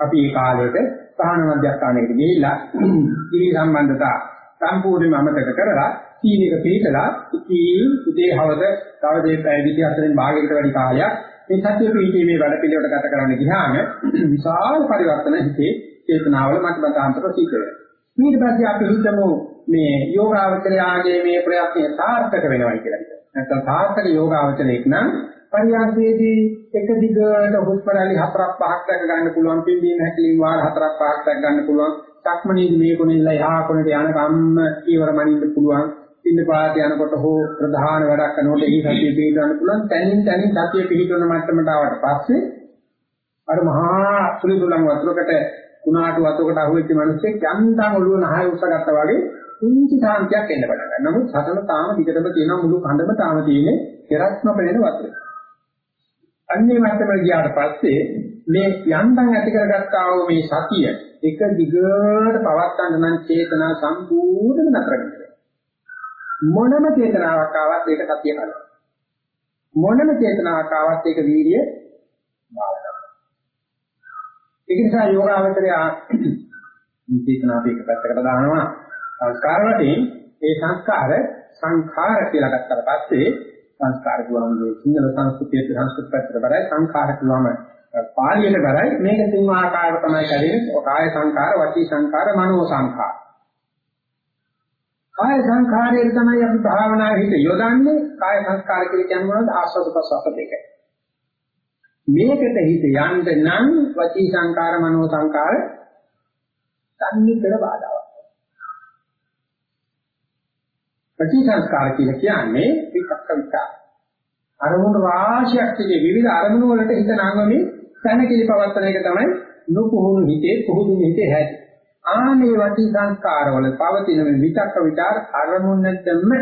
අපි මේ කාලේට සාහන මධ්‍යස්ථානයකට ගිහිල්ලා ඉහි සම්බන්ධතා සම්පූර්ණයෙන්ම අමතක කරලා සීලයක පිළිතලා ඉතින් උදේ හවස තව දෙයක් පැය 24න් භාගයකට වැඩි කාලයක් මේ සත්‍ය පිළිීමේ වැඩ පිළිවෙලට ගත කරන්න ගියාම විශාල පරිවර්තන හිතේ චේතනාවල මතබතාන්තර සිද්ධ වෙනවා. ඊට පස්සේ අපි හිතමු මේ යෝගාවචරයාගේ මේ ප්‍රයත්නය සාර්ථක වෙනවයි කියලා හිතමු. නැත්නම් සාර්ථක යෝගාවචරයක් නම් පරියාසයේදී එක දිගට හුස්ම රැලි හතරක් පහක් දැක ගන්න පුළුවන් පිම්බීම හැකිලින් වාර හතරක් පහක් දැක ගන්න පුළුවන්. සක්මනේදී මේ කොනෙල්ල එහා කොනට යන කම්ම ඊවර මනින්න පුළුවන්. ඉන්න පාත යනකොට හෝ ප්‍රධාන වැඩක් කරනකොට ඒ සතිය පිළිගන්න පුළුවන්. තැනින් තැනින් සතිය පිළිගන්න මට්ටමට ආවට පස්සේ අර මහා සුළුදුලන් වතුරකට කුණාටු වතුරකට අහුවෙච්ච මිනිස්සෙක් යන්තම් ඔළුව නහය උස්සගත්තා වගේ කුංචි සාන්තියක් එන්න පටන් ගන්නවා. නමුත් සතන තාම දිගටම තියෙන මුළු කඳම තාම තියෙන්නේ කෙරත්ම පෙරෙන වතුරේ. අන්නේ මට්ටමට ගියාට පස්සේ මේ යන්තම් ඇති කරගත්තා වූ මේ සතිය එක දිගට පවත්වන්න නම් චේතනා සම්පූර්ණයෙන්ම නතර වෙනවා. මොනම චේතනාවක් ආවත් ඒක සතිය කරනවා. මොනම චේතනාවක් ආවත් ඒක වීර්ය බාරගන්නවා. ඒක නිසා යෝගාවචරය මේ චේතනාව එක පැත්තකට දානවා සංස්කාර වශයෙන් ඒ සංස්කාර සංඛාර කියලා ගත්තට පස්සේ සංස්කාර කියවම සිංහල සංස්කෘතියේ සංස්කෘත පැත්තට බරයි සංඛාර කියවම පාලියට බරයි. මේක තුන් ආකාරව තමයි කැදෙන්නේ කාය සංඛාර වචී සංඛාර මනෝ සංඛාර. කාය සංඛාරයේ තමයි අපි භාවනා හිත යොදන්නේ. කාය සංස්කාර කියලා කියන්නේ මොනවද? ආස්වාද ප්‍රසවාස දෙක. මේකට හිත යන්න නම් වචී සංඛාර මනෝ සංඛාර සම්නිතර බාධාවක්. වචී සංස්කාර කියලා කියන්නේ විකක්ක විචාර. අරමුණු රාශියක් තිබේ විවිධ අරමුණු වලට හිත නංගමේ සැනකී පවත්තන එක තමයි නුපුහුණු හිතේ පුහුණු හිතේ හැටි. ආනේ වචී සංස්කාරවල පවතින මේ විචක්ක විචාර අරමුණෙන්ම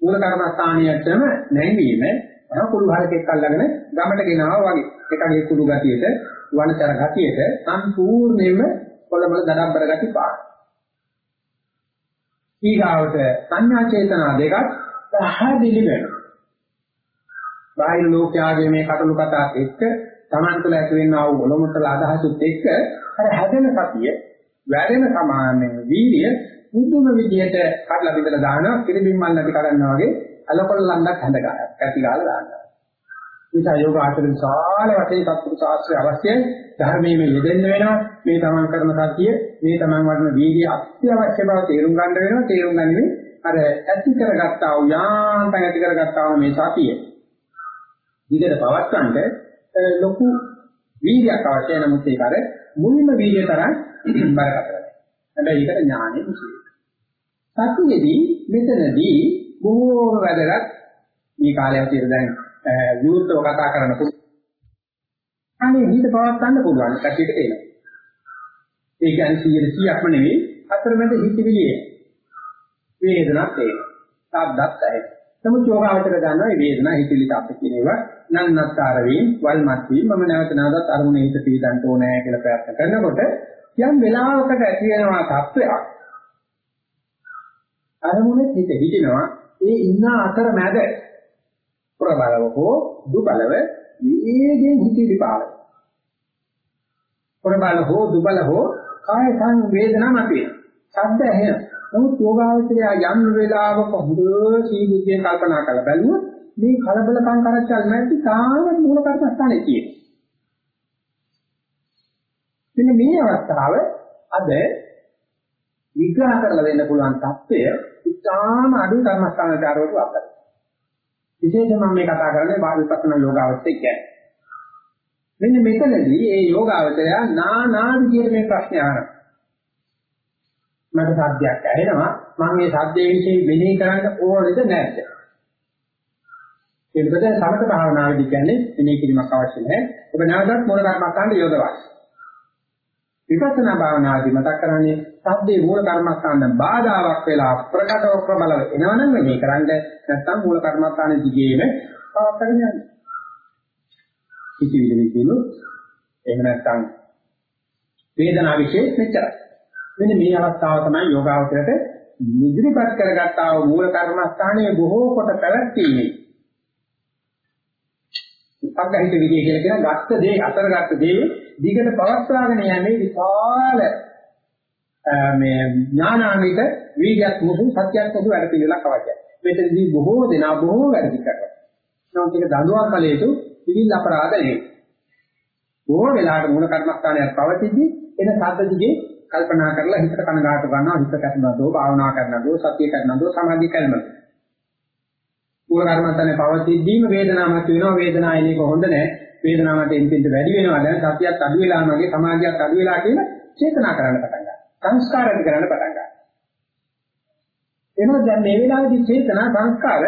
මූල කර්මස්ථානියටම නැංවීම අර කුළු හරකෙක් අල්ලගෙන ගමට ගෙනාවා වගේ. එකගේ කුළු ගතියට වනතර ගතියට සම්පූර්ණයෙන්ම කොළඹ දඩබ්බර ගති පාන. ඊගාවට සංඥා චේතනා දෙකක් පැහැදිලි වෙනවා. බාහිර ලෝකයාගේ මේ කටළු කතාත් එක්ක Taman තුළ ඇති වෙනා වූ ඔලොමතල අදහසුත් එක්ක අර හැදෙන සතිය වැඩෙන සමානයේ වීර්ය මුදුම විදියට කඩලා බිඳලා දානවා පිළිබිම්මල් නැති කරනවා වගේ අලකොල ලන්දක් හැඳ ගන්නවා කැටි ගාලා දානවා නිසා යෝග ආචරණ විශාල වශයෙන් සත්පුරුෂ ශාස්ත්‍රය අවශ්‍යයි ධර්මයේ මේ යෙදෙන්න වෙනවා මේ තමන් කරන සතිය මේ තමන් වඩන වීර්ය අත්‍යවශ්‍ය බව තේරුම් ගන්න වෙනවා තේරුම් ගන්නේ අර ඇති කරගත්තා වූ යාන්තම් ඇති කරගත්තා වූ මේ සතිය විදිහට පවත්වන්න ලොකු වීර්යයක් අවශ්‍යයි නමුත් ඒක අර මුල්ම වීර්ය තරම් බරකට නැහැ. හැබැයි ඒකට ඥානෙ මුසුයි. සතියේදී මෙතනදී බොහෝම වැදගත් මේ කාලය ඇතුළත දැන් විවෘතව කතා කරන්න පුළුවන්. අනේ හිත පවත් ගන්න පුළුවන් කටියට එනවා. ඒ කියන්නේ 100%ක්ම නෙවෙයි අතරමැද හිතවිලිය. වේදනක් එනවා. සාද්දත් ඇහෙනවා. නමුත් යෝගාවචර ගන්නවා මේ වේදනා හිතවිලි තාප්ප කියන ඒවා නන්නත්තර වේ වල්මත් වී මම නැවත නැවතත් අරමුණේ හිත පීඩන්න ඕනෑ කියලා ප්‍රයත්න කරනකොට යම් වෙලාවකට ඇති වෙනවා තත්වයක් අරමුණේ හිත හිටිනවා ඒ ඉන්න අතර මැද ප්‍රබලව හෝ දුබලව වේගෙන් හිතේ පාල ප්‍රබල හෝ දුබල හෝ කාය සංවේදනා මතුවේ ශබ්ද ඇහෙන නමුත් යෝගාවචරය යම් වෙලාවක හොඳ සීබුද්ධියෙන් කල්පනා කරලා බැලුවොත් මේ කලබලකම් කරච්චල් නැති තාම මූල කර්මස්ථානේ තියෙනවා. මෙන්න මේ අවස්ථාව අද විග්‍රහ කරලා දෙන්න පුළුවන් தත්ත්වය ඉතාම අඩු කර්මස්ථානට ආරෝපු අපතේ. විශේෂයෙන්ම මම මේ කතා කරන්නේ බාහිර විපස්සනා යෝගාවචරය කියන්නේ. මෙන්න මෙතනදී මේ යෝගාවචරය නානා විදිහට මේ ප්‍රශ්න අහනවා. මට සාධ්‍යයක් ඇහෙනවා මම මේ සාධ්‍යයේ විශ්ේ මෙනෙහි කරන්න ඕනේද නැද්ද? ඒකද සමත භාවනාවේදී කියන්නේ මෙනෙහි කිරීමක් අවශ්‍ය නැහැ. ඔබ නැවතත් මූල කර්මස්ථානට යොදවන්න. විපස්සනා භාවනාවේදී මතක් කරන්නේ සද්දේ මූල කර්මස්ථාන බාධාවක් වෙලා ප්‍රකටව ප්‍රබලව එනවනම් මෙනෙහි කරන්න නැත්නම් මූල කර්මස්ථානයේ දිගේම පවත්වාගෙන යන්න. කිසි විදිහකින් කියනොත් එහෙම නැත්නම් වේදනාව විශේෂ මෙච්චරයි. මෙන්න මේ අවස්ථාව තමයි යෝගාවචරයට නිදිරිපත් කරගත්තා වූ මූල කර්මස්ථානයේ බොහෝ කොට පැවැත්ීමේ උපග්ගහිත විදිය කියලා කියන ගත්ත දේ අතර ගත්ත දේ දිගට පවත්වාගෙන යන්නේ විශාල මේ ඥානාන්විත වීර්යයක් මුසු සත්‍යයක් මුසු වැඩ පිළිවෙලක් අවශ්‍යයි. මෙතනදී බොහෝ දෙනා බොහෝ වැඩ කරනවා. නමුත් ඒක දඬුවම් කලයුතු පිළිල් අපරාධ නෙවෙයි. බොහෝ වෙලාවට මූල කර්මස්ථානයක් පවතිද්දී එන සද්දදිගේ කල්පනා කරලා හිතට කනගාටු ගන්නවා හිත කැටෙනවා දෝ භාවනා කරනවා දෝ සතිය කරනවා දෝ සමාධිය කරනවා. මූල කර්මස්ථානේ පවතිද්දීම වේදනාවක් වෙනවා වේදනාව එන්නේ කොහොඳ නැහැ. වේදනාවට එන්නෙන් වැඩි වෙනවා දැන් සතියත් අඩු වෙලා නැගේ සමාධියත් අඩු වෙලා කියලා චේතනා කරන්න පටන් ගන්නවා. සංස්කාර ඇති කරන්න පටන් ගන්නවා. එනවා දැන් මේ වෙලාවේදී චේතනා සංස්කාර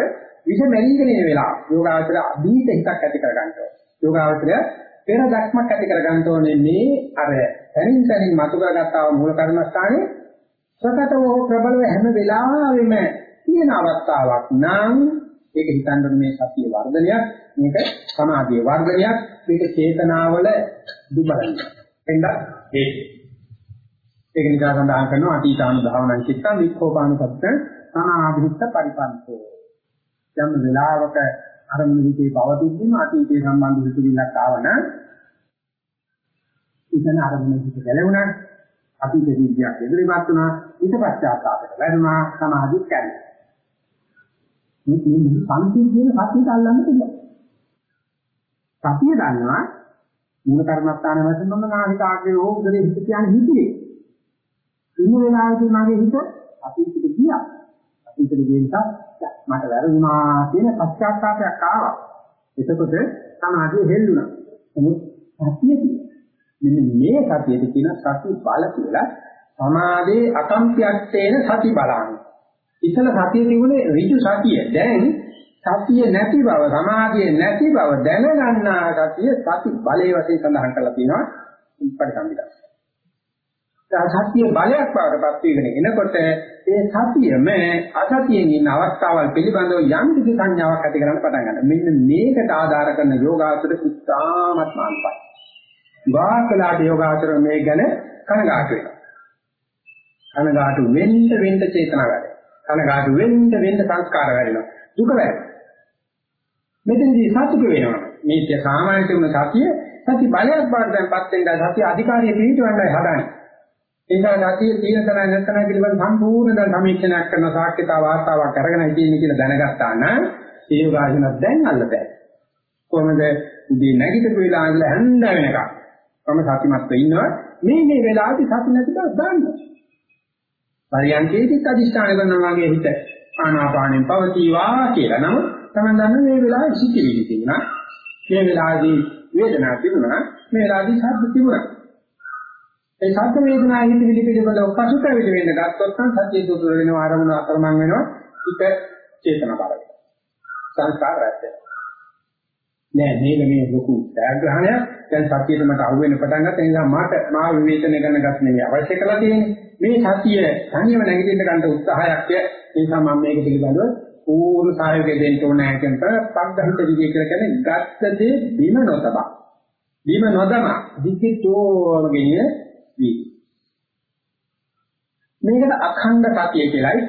විෂ මැරීගෙන ඉන වෙලාව යෝගාවචර අභීත හිතක් ඇති කර ගන්නවා. යෝගාවචරය පෙර දක්මක් ඇති කර ගන්න ඕනේ මේ අර තනින් තනින් මතු කරගත්තා මූල කර්මස්ථානේ සකතව ප්‍රබලව හැම වෙලාවෙම තියෙන අවස්ථාවක් නම් ඒක හිතන්න මේ සතිය වර්ධනයක් මේක සමාධිය වර්ධනයක් මේක චේතනාවල දුබලයක් එන්න ඒක ඒක නිසා සඳහන් කරනවා අතීතාන භාවනා චිත්තං වික්ඛෝපානුපත්ත සමාධිත්ත පරිපන්තෝ. යම් වෙලාවක අරමුණු විකේ පවතිද්දීම අතීතයේ සම්බන්ධ හිතවිල්ලක් ආවන ඉතන අරමුණු හිත ගැලවුණා. අතීත විද්‍යාවක් ඉදිරිපත් වුණා. ඊට පස්සේ ආකාරයට වැඩුණා සමාධිය කැඩෙනවා මේ මේ සංකීර්ණ සතියට අල්ලන්න පුළුවන් සතිය දන්නවා මූල කර්මස්ථාන වශයෙන් මම නාහික ආග්‍රේ හෝ උදේ හිත කියන්නේ හිතේ ඉන්න වෙලාවේදී මගේ හිත අතීතෙට ගියා අතීතෙට ගිය නිසා මට වැරදුනා කියන පශ්චාත්තාවයක් ආවා. එතකොට සමාධිය හෙල්ලුණා. නමුත් සතියදී මෙන්න මේ සතියද කියන සති බල කියලා සමාධේ අකම්පියත්තේන සති බලන්න. ඉතල සතිය තිබුණේ ඍජු සතිය. දැන් සතිය නැති බව සමාධිය නැති බව දැනගන්නා සතිය සති බලයේ වශයෙන් සඳහන් කරලා තියෙනවා. පරිසම්පිතා. සත්‍ය බලයක් බවටපත් වීගෙන එනකොට ඒ සතියම අසතියෙන් ඉන්න අවස්ථාවල් පිළිබඳව යම් කිසි සංඥාවක් ඇති කරන්න පටන් ගන්නවා. මෙන්න මේකට ආධාර කරන යෝගාචර සුත්තාමත් මානපයි. වාකලාට යෝගාචර මේ ගැන කනගාටු වෙනවා. කනගාටු වෙන්න වෙන්න චේතනා වැඩේ. කනගාටු වෙන්න වෙන්න සංස්කාර වැඩෙනවා. දුක වැඩෙනවා. මෙතනදී සතුට වෙනවා. මේක සාමාන්‍ය තිබුණ සතිය සති බලයක් බවට දැන්පත් වෙනවා. සතිය අධිකාරිය පිළිතුරන්නයි හදන්නේ. ඒසා නැතිය තියෙන තරම් නැත්නම් පිළිබඳ සම්පූර්ණ දැන් සමීක්ෂණයක් කරන සාක්ෂිතා වාස්තාවක් අරගෙන ඉන්නේ කියලා දැනගත්තා නම් ඒ යෝගාසනත් දැන් අල්ලතයි. කොහොමද උදේ නැගිටපු වෙලාව ඉඳලා හැන්ද වෙනකම් මම සතිමත්ව ඉන්නවා මේ මේ වෙලාවේදී සති නැති බව දන්නවා. පරියන්කේදීත් අදිෂ්ඨාන කරනවා වගේ හිත ආනාපානෙන් පවතිවා කියලා. නමුත් තමයි දන්නේ මේ වෙලාවේ සිටිවිලි තියෙනවා. මේ වෙලාවේදී වේදනාවක් තිබුණා. මේ වෙලාවේදී ශබ්ද තිබුණා. ඒ සත්‍ය වේදනා හිතවිලි පිළිබඳව පසුතැවිලි වෙන්න ගත්තොත් නම් සත්‍ය දුර වෙනවා ආරමුණ අතරමං වෙනවා හිත චේතන බල වෙනවා සංස්කාර රැස් නෑ මේක මේ ලොකු ඡාග්‍රහණයක් දැන් සත්‍යයට මට අහු වෙන්න පටන් ගත්ත නිසා මට මා විවේචනය කරන ගත් නෙවෙයි අවශ්‍ය කරලා තියෙන්නේ මේ සත්‍ය තනියම නැගිටින්න ගන්න උත්සාහයක් ඒ නිසා මම මේක පිළිබඳව පූර්ණ සහයෝගය දෙන්න ඕනේ කියන පග්ගහිත විදිය කියලා කියන්නේ ගත්ත දේ බිම නොතබා බිම නොදම දික්කතෝගෙන වී. මේකට අඛණ්ඩ සතිය කියලායි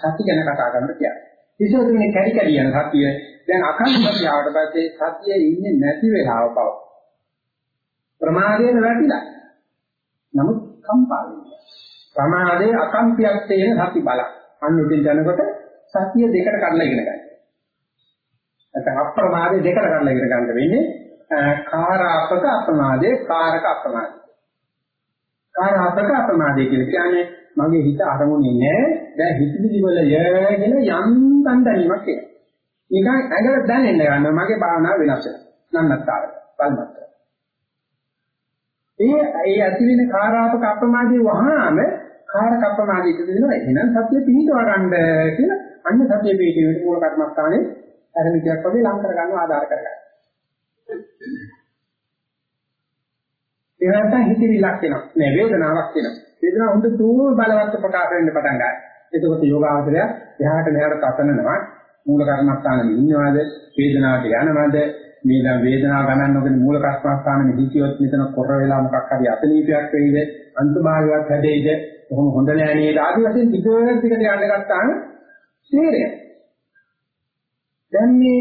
සති ගැන කතා කරන්න කියන්නේ. විශේෂයෙන් මේ කැරි කැරි යන සතිය දැන් අඛණ්ඩ සතිය ආවට පස්සේ සතිය ඉන්නේ නැති වෙලාව බව. ප්‍රමාදයෙන් වැටිලා. නමුත් කම්පා වෙනවා. ප්‍රමාදයේ අකම්පියක් තේන සති බල. අන්න ඉතින් යනකොට සතිය දෙකට කඩලා ඉගෙන ගන්න. නැත්නම් අප්‍රමාදයේ දෙකට කඩලා ඉගෙන ගන්න වෙන්නේ කාරාපක අප්‍රමාදයේ කාරක අප්‍රමාදයේ කාරාපක අප්‍රමාදය කියලා කියන්නේ මගේ හිත අරමුණේ නැහැ. දැන් හිතවිලි වල යගෙන යන්තම් දැනීමක් එනවා. නිකන් ඇඟට දැනෙන්න ගන්නවා මගේ භාවනාව වෙනස් වෙනවා. නන්නත්තර බලමත්. ඒ ඒ ඇති වෙන කාරාපක අප්‍රමාදයේ වහාම කාරක අප්‍රමාදයේ ඉඳිනවා. එහෙනම් සත්‍ය පිහිටව ගන්න කියලා අන්න සත්‍ය පිහිටීමේ මූල කර්මස්ථානේ අරමිතියක් වගේ ලං කර ගන්න ආධාර කරගන්න. ඒ නැත්තම් හිතවිල්ලක් එනවා. නෑ වේදනාවක් එනවා. වේදනාව හොඳ තුම බලවත් ප්‍රකාශ වෙන්න පටන් ගන්නවා. එතකොට යෝගාවචරය එහාට මෙහාට තතනවා මූල කර්මස්ථානෙ ඉන්නවද වේදනාවට යනවද මේ දැන් වේදනාව ගණන් නොගෙන මූල කර්මස්ථානෙ හිතියොත් මෙතන කොර වෙලා මොකක් හරි අතනීපයක් වෙයිද අන්තභාගයක් හැදෙයිද කොහොම හොඳ නෑ නේද ආදි වශයෙන් ටිකක් ටිකට යන්න ගත්තාම තේරෙයි දැන් මේ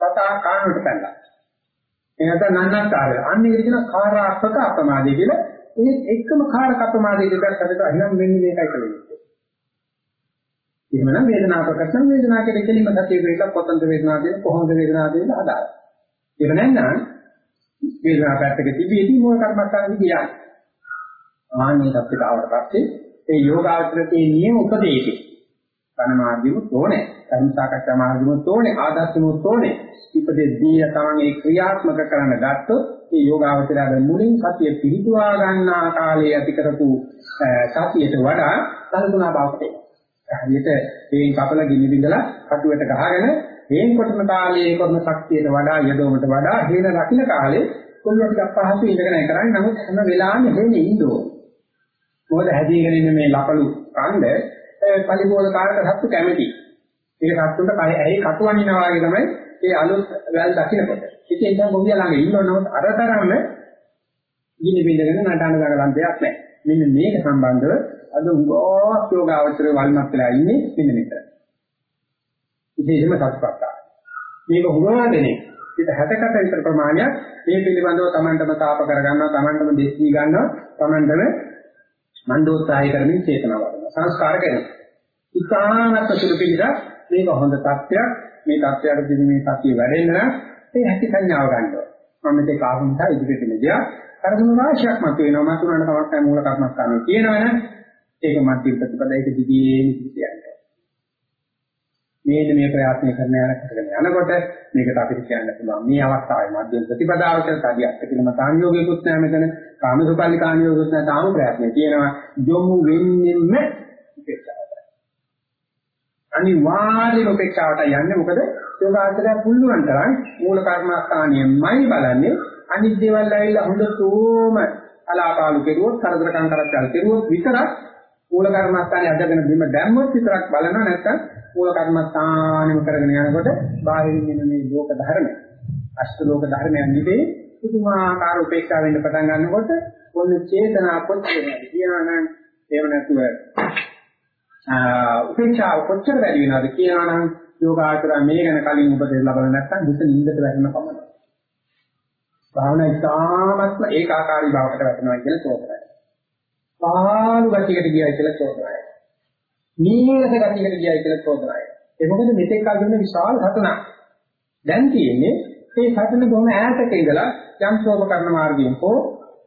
කතා කාණ්ඩට පැනලා එනත නන්නතරය. අන්න ඒක කියන කාරාත්මක අප්‍රමාදය කියලා. ඒත් එක්කම කාරක අප්‍රමාදය දෙකක් අතර අහිනම් වෙන්නේ මේකයි කියලා. එහෙමනම් වේදනාව ප්‍රකට නම් වේදනාව කෙරෙහි කෙලින්ම සතිය වේක කොතනද වේදනාව දෙන කොහොමද වේදනාව දෙන අදාළ. ඒක නැත්නම් වේදනාව පැත්තක තිබීදී මූල කර්මස්ථානෙදි කියන්නේ. ආන්නේ තත්ත්වයට ආවට පස්සේ ඒ යෝගාචරයේ නියම උපදේශේ කන මාර්ගෙමුත් ඕනේ. ධර්ම සාකච්ඡා මාර්ගෙමුත් ඕනේ. ආදර්ශමුත් ඕනේ. ඉපදෙද්දී තමන් ඒ ක්‍රියාත්මක කරන්න ගත්තොත් ඒ යෝගාචරයේ මුලින් සතිය පිහිටුවා ගන්නා කාලයේ ඇති කරපු සතියට වඩා කල්පනා බවට හරියට හේන් කපල ගිනි බිඳලා කටුවට ගහගෙන හේන් කොටන කාලයේ කරන ශක්තියට වඩා යදොමට වඩා හේන රකින්න කාලේ කොල්ලෝ ටිකක් පහසු ඉඳගෙන කරන්නේ නමුත් හැම වෙලාවෙම හේනේ ඉන්න ඕන. මොකද හැදීගෙන ඉන්න මේ ලපලු කණ්ඩ පරිබෝධ කාලක සත්තු කැමති. ඒක සත්තුන්ට කය ඇහි කටුවනිනා වගේ තමයි ඒ අලුත් වැල් දකින්නකොට. ඉතින් ඒක ගොවියා ළඟ ඉන්නවනොත් අරතරම ගිනි බින්දගෙන නටන ගන්න දෙයක් නැහැ. මෙන්න මේක සම්බන්ධව අද උගෝක් යෝගාවචර වල්මත් වෙලා ඉන්නේ මෙන්න මෙතන. විශේෂම සත්පත්තා. මේක හුවා දෙනේ. ඒක 60කට විතර ප්‍රමාණයක් මේ පිළිබඳව Tamanටම තාප කරගන්නවා, Tamanටම දෙස් දී ගන්නවා, Tamanටම මන්දෝත්සාහය කරමින් චේතනාව වඩනවා. සංස්කාර කරනවා. ඉතාමත් සුළු පිළිදා මේක හොඳ තත්ත්වයක්. මේ තත්ත්වයට දින මේ සතිය වැඩෙන්න නම් ඒ හැකි සංඥාව ගන්නවා. මම මේක ආපු නිසා ඉදිරියට මෙදියා කරදුණු වාශයක් මත වෙනවා. මතුනට කමක් නැහැ මූල කර්මස්ථානේ තියෙනවනේ. ඒක මධ්‍ය ප්‍රතිපදයක දිගින් කියන්නේ. මේද මේ ප්‍රයත්න කරන යනකොට යනකොට මේකට අපිට කියන්න පුළුවන් මේ අවස්ථාවේ මධ්‍යම ප්‍රතිපදාවට සාධියක් කියලා මතාංගයෝගිකුත් නැහැ මෙතන. කාමසුපල්ලි කාණියෝගිකුත් නැහැ. තාම ප්‍රයත්න තියෙනවා. යොමු වෙන්නෙම උපේක්ෂාවට. අනිවාර්යයෙන් උපේක්ෂාවට යන්නේ මොකද? යෝගාචරය පුළුවන් තරම් මූල කර්මස්ථානියමයි බලන්නේ. අනිත් දේවල් ඇවිල්ලා හොඳටම අලාපාලු කෙරුවොත් කරදරකම් කරච්චල් කෙරුවොත් විතරක් මූල කර්මස්ථානේ අදගෙන බිම දැම්මොත් විතරක් බලනවා නැත්නම් මූල කර්මස්ථානෙම කරගෙන යනකොට බාහිරින් එන මේ ලෝක ධර්ම අෂ්ට ලෝක ධර්මයන් නිදී පුදුමාකාර උපේක්ෂා වෙන්න පටන් ගන්නකොට මොන චේතනා කොච්චර කියනවා නම් එහෙම නැතුව උපේක්ෂාව කොච්චර වැඩි වෙනවද කියනවා නම් යෝගාචර මේ ගැන කලින් උපදෙස් ලබලා නැත්නම් දුක නින්දට වැටෙන පමණයි. භාවනා ඉතාමත්ම ඒකාකාරී භාවකට වැටෙනවා කියලා තෝරනවා. පාළු ගතියකට ගියයි කියලා චෝදනාවයි. නීරස ගතියකට ගියයි කියලා චෝදනාවයි. ඒ මොකද මෙතෙක් කල් දුන්න විශාල සතනක්. දැන් තියෙන්නේ මේ සතන බොහොම ඈතක ඉඳලා යම් ශෝභ කරන මාර්ගයෙන් හෝ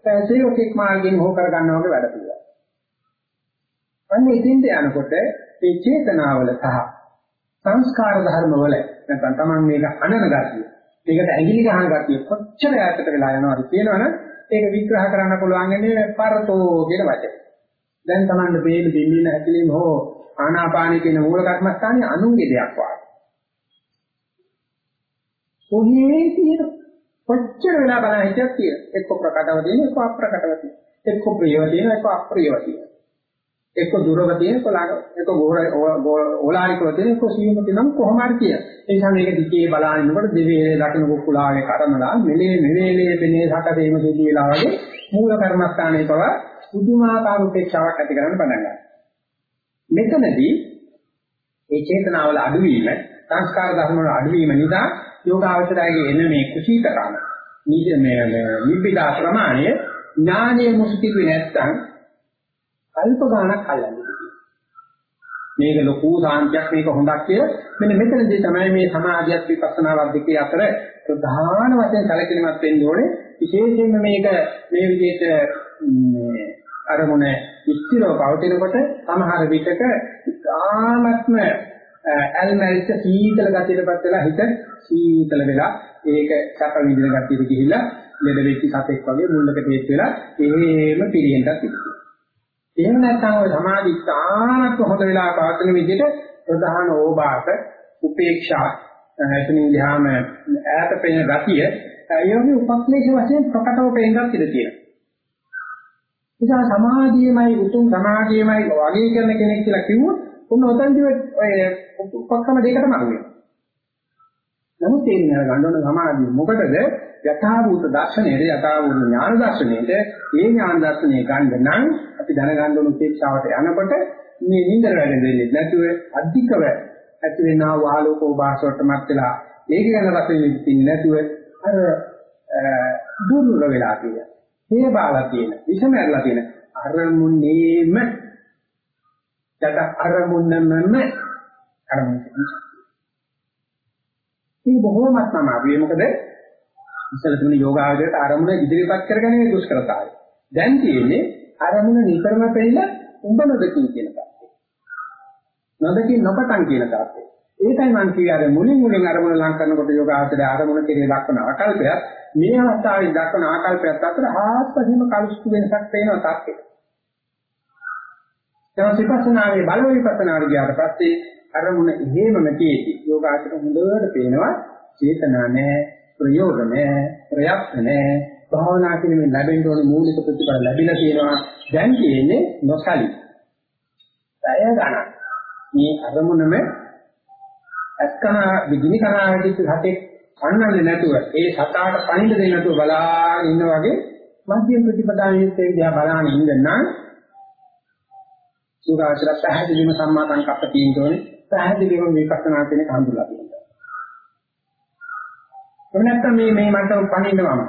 සේවකෙක් මාර්ගයෙන් හෝ කර ගන්නවා වගේ වැඩ පිළිවෙල. අන්න ඉතින්ද යනකොට මේ චේතනාවල සහ සංස්කාර ධර්මවල නැත්නම් Taman මේක අනන ගතිය මේකට ඇඟිලි ගහන ගතිය කොච්චර ඈතට වෙලා යනවද කියනවනේ ඒක විග්‍රහ කරන්න පුළුවන් ඉන්නේ පරතෝ කියන වචනේ. දැන් Tamanne පේන දෙන්නේ හැකලීම හෝ ආනාපානිය කියන මූල කර්මස්ථානේ අනුන්ගේ දෙයක් වාගේ. කොහේ තියෙන කොච්චර වෙලා බලන හිතක් තියෙන එක්ක ප්‍රකටව තියෙන එක්ක අප්‍රකටව තියෙන එක්ක ප්‍රියව තියෙන එක්ක අප්‍රියව තියෙන එක්ක දුරව තියෙන එක්ක ළඟ එක්ක ඕලාරිකව තියෙන එක්ක සියුම් තියෙන කොහොම හරි කියන. ඒ නිසා මේක දිගේ බලනකොට දෙවියන් දකින්න කුකුලාගේ කර්මලා මෙලේ මෙලේ පෙනේ සැක දෙීම සිදු වෙලා වගේ මූල කර්මස්ථානයේ පව පුදුමාකාර උපේක්ෂාවක් ඇති කරන්න පටන් ගන්නවා. මෙතනදී ඒ චේතනාවල අඩුවීම සංස්කාර ධර්ම වල අඩුවීම නිසා යෝගාවචරයේ එන මේ කුසීතකම මේ නිබ්බිදා ප්‍රමාණය ඥානයේ මුස්තිකුවේ නැත්තම් කල්ප ගාණක් අල්ලන්නේ. මේක ලොකු සාන්තියක් මේක හොඳක් කියලා. මෙන්න මෙතනදී තමයි මේ සමාධියත් විපස්සනාවත් දෙකේ අතර ප්‍රධාන වශයෙන් සැලකිලිමත් වෙන්න ඕනේ. විශේෂයෙන්ම මේක මේ විදිහට මේ අරමුණ ඉස්තිරව පවතිනකොට සමහර විටක ආත්ම ඇල්මැල්ට සීතල ගතියටපත් වෙලා හිත සීතල වෙලා ඒක සැප විඳින ගතියට ගිහිල්ලා ලෙඩ වෙච්ච සතෙක් වගේ මුල්ලකට හේත් වෙලා එහෙම පිළිහෙන්නත් ඉතියි එහෙම නැත්නම් ඔය සමාධි ඉතාමත් හොඳ වෙලා පවත්වන විදිහට ප්‍රධාන ඕබාස උපේක්ෂා එතනින් ගියාම ඈත පෙනෙන ගතිය යෝගී උපක්ලේශ වශයෙන් ප්‍රකටව පෙන්නත් ඉඳ තියෙනවා. නිසා සමාධියමයි උතුම් සමාධියමයි වගේ කරන කෙනෙක් කියලා කිව්වොත් උන් ඔතනදී ඔය උපක්‍රම දෙකටම අහු වෙනවා. නමුත් තේරුම් ගන්න ඕන සමාධිය මොකටද? යථාභූත දර්ශනයේ යථාභූත ඥාන දර්ශනයේ ඒ ඥාන දර්ශනය ගන්න නම් අපි දැනගන්න ඕන උපේක්ෂාවට යනකොට මේ නින්දර වැඩ දෙන්නේ නැතුව අධිකව ඇති වෙනා වාලෝකෝ භාෂවටමත් වෙලා ඒක ගැන රස විඳින්න නැතුව අර දුර්වල වෙලා තියෙන. හේබාලා තියෙන, විෂමයලා තියෙන අරමුණේම යට අරමුණනම අරමුණ මේ බොහෝමත් තමයි මොකද ඉස්සල තුන යෝගාවදයට අරමුණ ඉදිරිපත් කරගන්නේ දුෂ්කරතාවය. දැන් තියෙන්නේ අරමුණ නිතරම පෙළ උඹ නොදකින් කියන තාක්ෂය. නොදකින් නොපතන් කියන තාක්ෂය. ඒකයි මම කියේ අර මුලින් මුලින් අරමුණ ලං කරනකොට යෝගාවචරය අරමුණ කෙරේ දක්වන ආකල්පයත් මේ අවස්ථාවේ දක්වන ආකල්පයත් අතර ආත්පසීම කලුස්තු වෙනසක් පේනවා තාක්ෂේ. දැන් විපස්සනාවේ බල විපස්සනාට ගියාට පස්සේ අරමුණ එහෙමම තියෙති. යෝගාචර හොඳට පේනවා චේතනා නැහැ, ප්‍රයෝග නැහැ, ප්‍රයත්න නැහැ. භාවනා කිරීමෙන් ලැබෙන්න ඕන මූලික ප්‍රතිඵල ලැබිලා තියෙනවා. දැන් තියෙන්නේ නොසලී. පැය ගණන්. මේ අරමුණම අස්කන විදිනි කරාවිදිත් හතේ කන්නන්නේ නැතුව ඒ සතාට පණින්න දෙන්නේ නැතුව බලාගෙන ඉන්න වගේ මධ්‍යම ප්‍රතිපදාවෙත් දිහා බලාගෙන ඉඳනනම් සුඛාචර පැහැදිලිම සම්මා සංකප්ප තියෙනෝනේ පැහැදිලිවම විපස්සනා කියන කඳුලා තියෙනවා. එහෙම නැත්නම් මේ මේ මට පණින්නවම.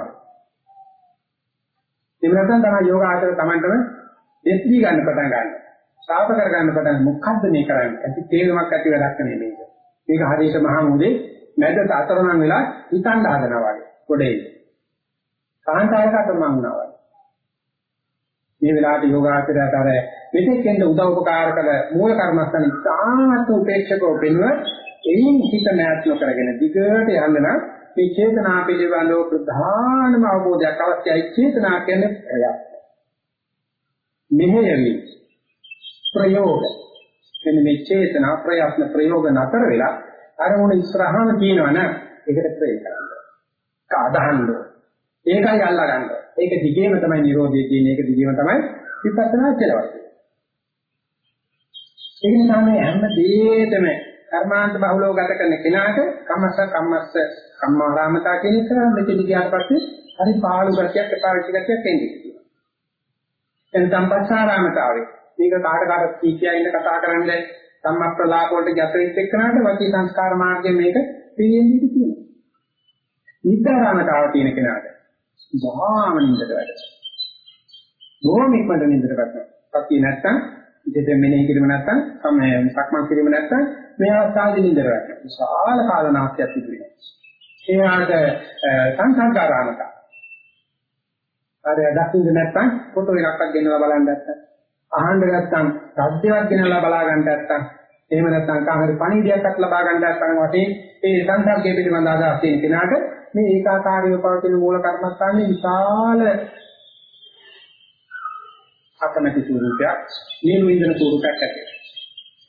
එහෙම නැත්නම් තමයි යෝග ආචර Tamanටම දෙස්දී ගන්න පටන් ගන්න. සාප කර ගන්න පටන් මොකද්ද මේ කරන්නේ? ඇති තේරුමක් ඇති වැඩක් නෙමෙයි මේක. මේක හරියට මහා මුදේ මැද අතරමං වෙලා හිතන්න හදනවා වගේ. පොඩේ. කාන්තාරකට මං වුණා වගේ. මේ වෙලාවට යෝගාචරයට අර මෙතෙක්ෙන්ද උදව් උපකාර කළ මූල කර්මස්ථාන ඉතාමත් උපේක්ෂකව පෙන්ව එයින් හිත නැත්න කරගෙන දිගට යන්න නම් මේ චේතනා පිළිබඳව ප්‍රධානම අවබෝධයක් අවශ්‍යයි චේතනා කියන්නේ ප්‍රයත්න. මෙහෙයවි ප්‍රයෝග මෙන්න මේ චේතනා ප්‍රයත්න ප්‍රයෝග නතර වෙලා අරමුණ ඉස්සරහම තියෙනවනම් ඒකට ප්‍රේ කරන්න. කාදහන්න. ඒකයි අල්ලා ගන්න. ඒක දිගේම තමයි Nirodhe තියෙන්නේ. ඒක දිගේම තමයි විපස්සනා කෙලවර. ඒ නිසා මේ හැම දෙයකම කර්මාන්ත බහුලව ගත කරන කෙනාට කම්මස්ස කම්මස්ස කම්මාරාමතා කියන එක මෙතන ගියාට පස්සේ හරි පාළු ගතියක් එපා වෙච්ච ගතියක් එන්නේ. එතන සම්පස්සාරාමතාවේ මේක කාට කාට කීකියා ඉන්න කතා කරන්නේ සම්මප්‍රලාප වලට ගැට වෙච්ච එක්කනට වාචී සංස්කාර මාර්ගයෙන් මේක පිළිෙන්නේ කියනවා. නිද්දාරාමතාව තියෙන කෙනාට බොහෝම නින්දට වැඩ. බොහෝම ඉක්මනට නින්දට වැටෙනවා. සතිය නැත්තම් ඉතින් මෙනෙහි කිරීම නැත්තම් සමය සක්මන් කිරීම නැත්තම් මේ අවස්ථාවේදී නින්දට වැටෙනවා. විශාල කාලනාස්තියක් සිදු වෙනවා. ඒ වගේට සංසංකාරාමතාව. හරි දකින්න නැත්තම් ෆොටෝ එකක්වත් ගෙනලා බලන්න නැත්තම් අහන්න නැත්තම් සද්දයක් ගෙනලා බලා ගන්න නැත්තම් එහෙම නැත්නම් කාහරි පණිවිඩයක්වත් ලබා ගන්න නැත්නම් වශයෙන් මේ සංසර්ගයේ පිළිබඳ අදහස් තියෙන කෙනාට මේ ඒකාකාරීව පවතින මූල කර්මස්ථානයේ විශාල අකමැති ස්වරූපයක් නියම ඉන්ද්‍ර ස්වරූපයක් ඇති.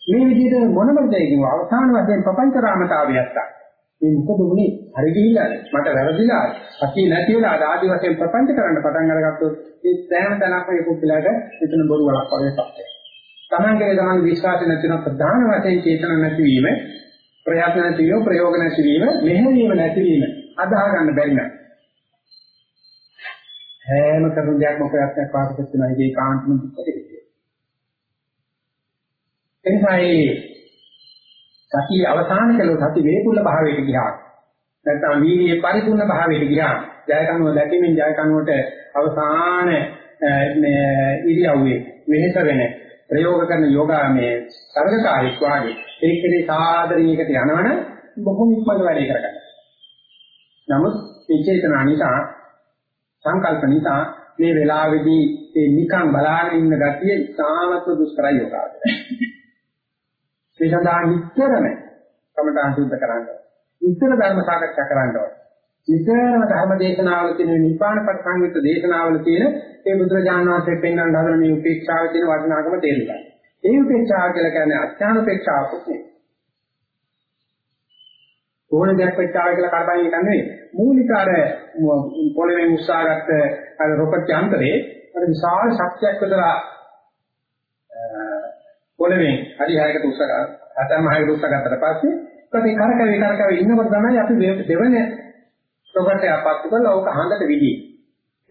මේ විදිහට මොනම දෙයකින් අවසාන වශයෙන් ප්‍රපංචරාමතාවයක් ගන්න. මේ මොකද උනේ? හරි ගිහිල්ලාද? මට වැරදිලා. අපි නැති වෙලා ආදි වශයෙන් ප්‍රපංච කරන්න පටන් අරගත්තොත් ඒ සෑම තැනක්ම ඒ පුද්ගලයාට එතන බොරු වලක් වගේ සත්‍යයක්. තමන්ගේ තමන් විශ්වාස නැතින ප්‍රධාන වශයෙන් චේතන නැතිවීම, ප්‍රයත්න නැතිවීම, ප්‍රයෝග නැතිවීම, මෙහෙවීම නැතිවීම අදාහ ගන්න බැරි නෑ. හැම කරුණ දෙයක්ම ප්‍රයත්නයක් පාටපත් වෙනවා ඒකේ කාන්තම දුක්ඛ එනිසායි සතිය අවසාන කළොත් සති වේකුල භාවයට ගියා. නැත්නම් වීර්යයේ පරිපූර්ණ භාවයට ගියා. ජය කනුව දැකීමෙන් ජය කනුවට අවසාන ඉරියව්වේ වෙනස වෙන ප්‍රයෝග කරන යෝගා මේ සර්ගකාරීක් වාගේ ඒකේ සාදරණයකට යනවනම් බොහොම ඉක්මනට වැඩේ කරගන්න. නමුත් මේ චේතනා නිසා සංකල්ප නිසා මේ වෙලාවේදී මේ නිකන් බලාගෙන ඉන්න ගතිය ඉතාමත් දුෂ්කරයි යෝගාවචරය. මේ සඳහා නිතරම කමඨාන් සුද්ධ කරන්න. නිතර ධර්ම සාකච්ඡා කරන්න ඕනේ. නිතරම ධර්ම දේශනාවල තියෙන නිපාන පරිසංයුක්ත දේශනාවල තියෙන ඒ බුදුරජාණන් වහන්සේ පෙන්වන හදන මේ උපේක්ෂාවේ තියෙන වටිනාකම තේරුම් ගන්න. ඒ උපේක්ෂාව කියලා කියන්නේ අඥාන උපේක්ෂාවක් නෙවෙයි. ඕන දෙයක් උපේක්ෂාව කියලා කරබන් එක නෙවෙයි. මූලික අර පොළවේ උස්සාගත්ත අර රොකට් යන්ත්‍රයේ අර විශාල ශක්තියක් විතර පොළවෙන් හරි හයකට උස්සගා හතම හයකට උස්සගත්තට පස්සේ ඒකේ කරකැවි කරකැවි ඉන්නකොට තමයි අපි දෙවෙනි රොකට් එක අපත්තු කරලා ඕක හඳට විදියේ.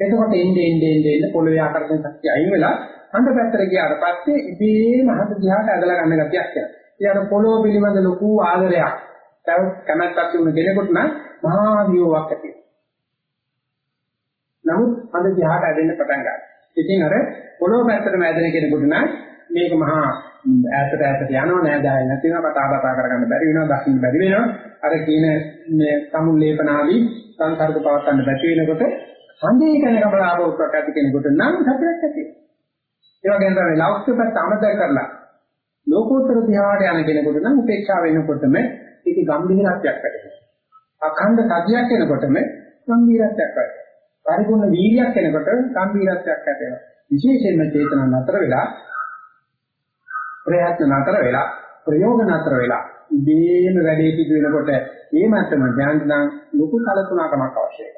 එතකොට එන්නේ එන්නේ එන්නේ පොළවේ ආකර්ෂණ ශක්තිය අයින් වෙලා හඳ පැත්තට ගියාට පස්සේ ඉබේම හඳ දිහාට ඇදලා ගන්න ගතියක් එනවා. ඊට පොළොව පිළිබඳ ලොකු ආදරයක් කැමැත්තක් තිබුණ කෙනෙකුට නම් මහා වියෝවක් ඇති වෙනවා. නමුත් හඳ දිහාට ඇදෙන්න පටන් ගන්නවා. ඉතින් අර පොළොව පැත්තටම ඇදෙන කෙනෙකුට නම් මේක මහා ඈතට ඈතට යනවා නෑ දැය නැතිනවා කතා බතා කරගන්න බැරි වෙනවා දකින්න බැරි වෙනවා අර කියන මේ සමුල් ලේපනාදී සංසර්ග පවත්වන්න බැරි වෙනකොට හඳේ කෙනෙක් අපරාධෝත්වක් ඇති කෙනෙකුට නම් සතුටක් ඇති. ඒ වගේම තමයි ලෞකික පැත්ත අමතක කරලා ලෝකෝත්තර ධ්‍යානයට යන කෙනෙකුට නම් උපේක්ෂා වෙනකොටම ඒක ගැඹිරත්වයක් වැඩෙනවා. අඛණ්ඩ සතියක් වෙනකොටම ගැඹිරත්වයක් වැඩෙනවා. පරිපූර්ණ වීර්යයක් වෙනකොට ගැඹිරත්වයක් ඇතිවෙනවා විශේෂයෙන්ම චේතන නතර වෙලා ප්‍රයත්න නතර වෙලා ප්‍රයෝග නතර වෙලා ඉබේම වැඩේ සිදු වෙනකොට මේ මට්ටම දැනට නම් ලොකු කලතුණකමක් අවශ්‍යයි.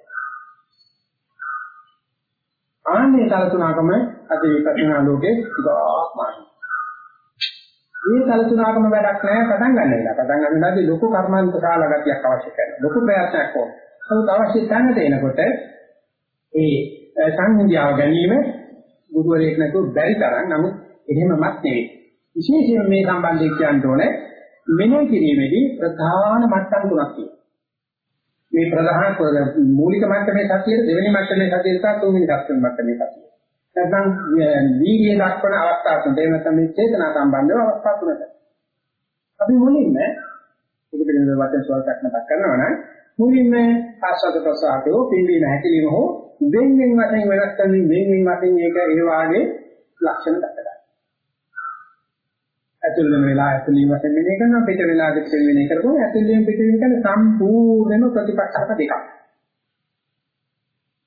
ආන්නේ කලතුණකම අද විපස්සනා ලෝකේ ගාමායි. මේ කලතුණකම වැඩක් නැහැ පටන් ගන්න වෙලාව. පටන් ගන්නදී ලොකු කර්මාන්ත ශාලා ගතියක් අවශ්‍ය කරනවා. ලොකු ප්‍රයත්නයක් ඕන. නමුත් අවශ්‍ය තැනට එනකොට ඒ සංහිඳියාව ගැනීම ගුරුවරයෙක් නැතුව බැරි තරම් නමුත් එහෙමමත් නෙවෙයි. විශේෂයෙන් මේ සම්බන්ධයෙන් කියන්න ඕනේ මෙනෙහි කිරීමේදී ප්‍රධාන මට්ටම් තුනක් තියෙනවා. මේ ප්‍රධාන මූලික මට්ටමේ සතිය දෙවෙනි මට්ටමේ සතිය සහ තුන්වෙනි මට්ටමේ සතිය. නැත්නම් වීර්යය දක්වන අවස්ථා තුනට එහෙම නැත්නම් මේ චේතනා සම්බන්ධව අවස්ථා තුනට. අපි මුලින්ම ඒක පිළිබඳව වචන සුවල්පක් මතක් කරනවා නම් මුලින්ම ආස්වාද ප්‍රසආතෝ පිළිවින හැකලීම හෝ වෙන වෙන වශයෙන් වෙනස් කරමින් වෙන වෙන වශයෙන් ඒක ඒ වාගේ ලක්ෂණ දක්වනවා. ඇතුල් වෙන වෙලාව ඇතුල් වීම වශයෙන් මෙනේ කරනවා පිට වෙලාව පිට වෙන එක කරපුවා ඇතුල් වීම පිට වීම කියන්නේ සම්පූර්ණම ප්‍රතිපක්ෂක දෙකක්.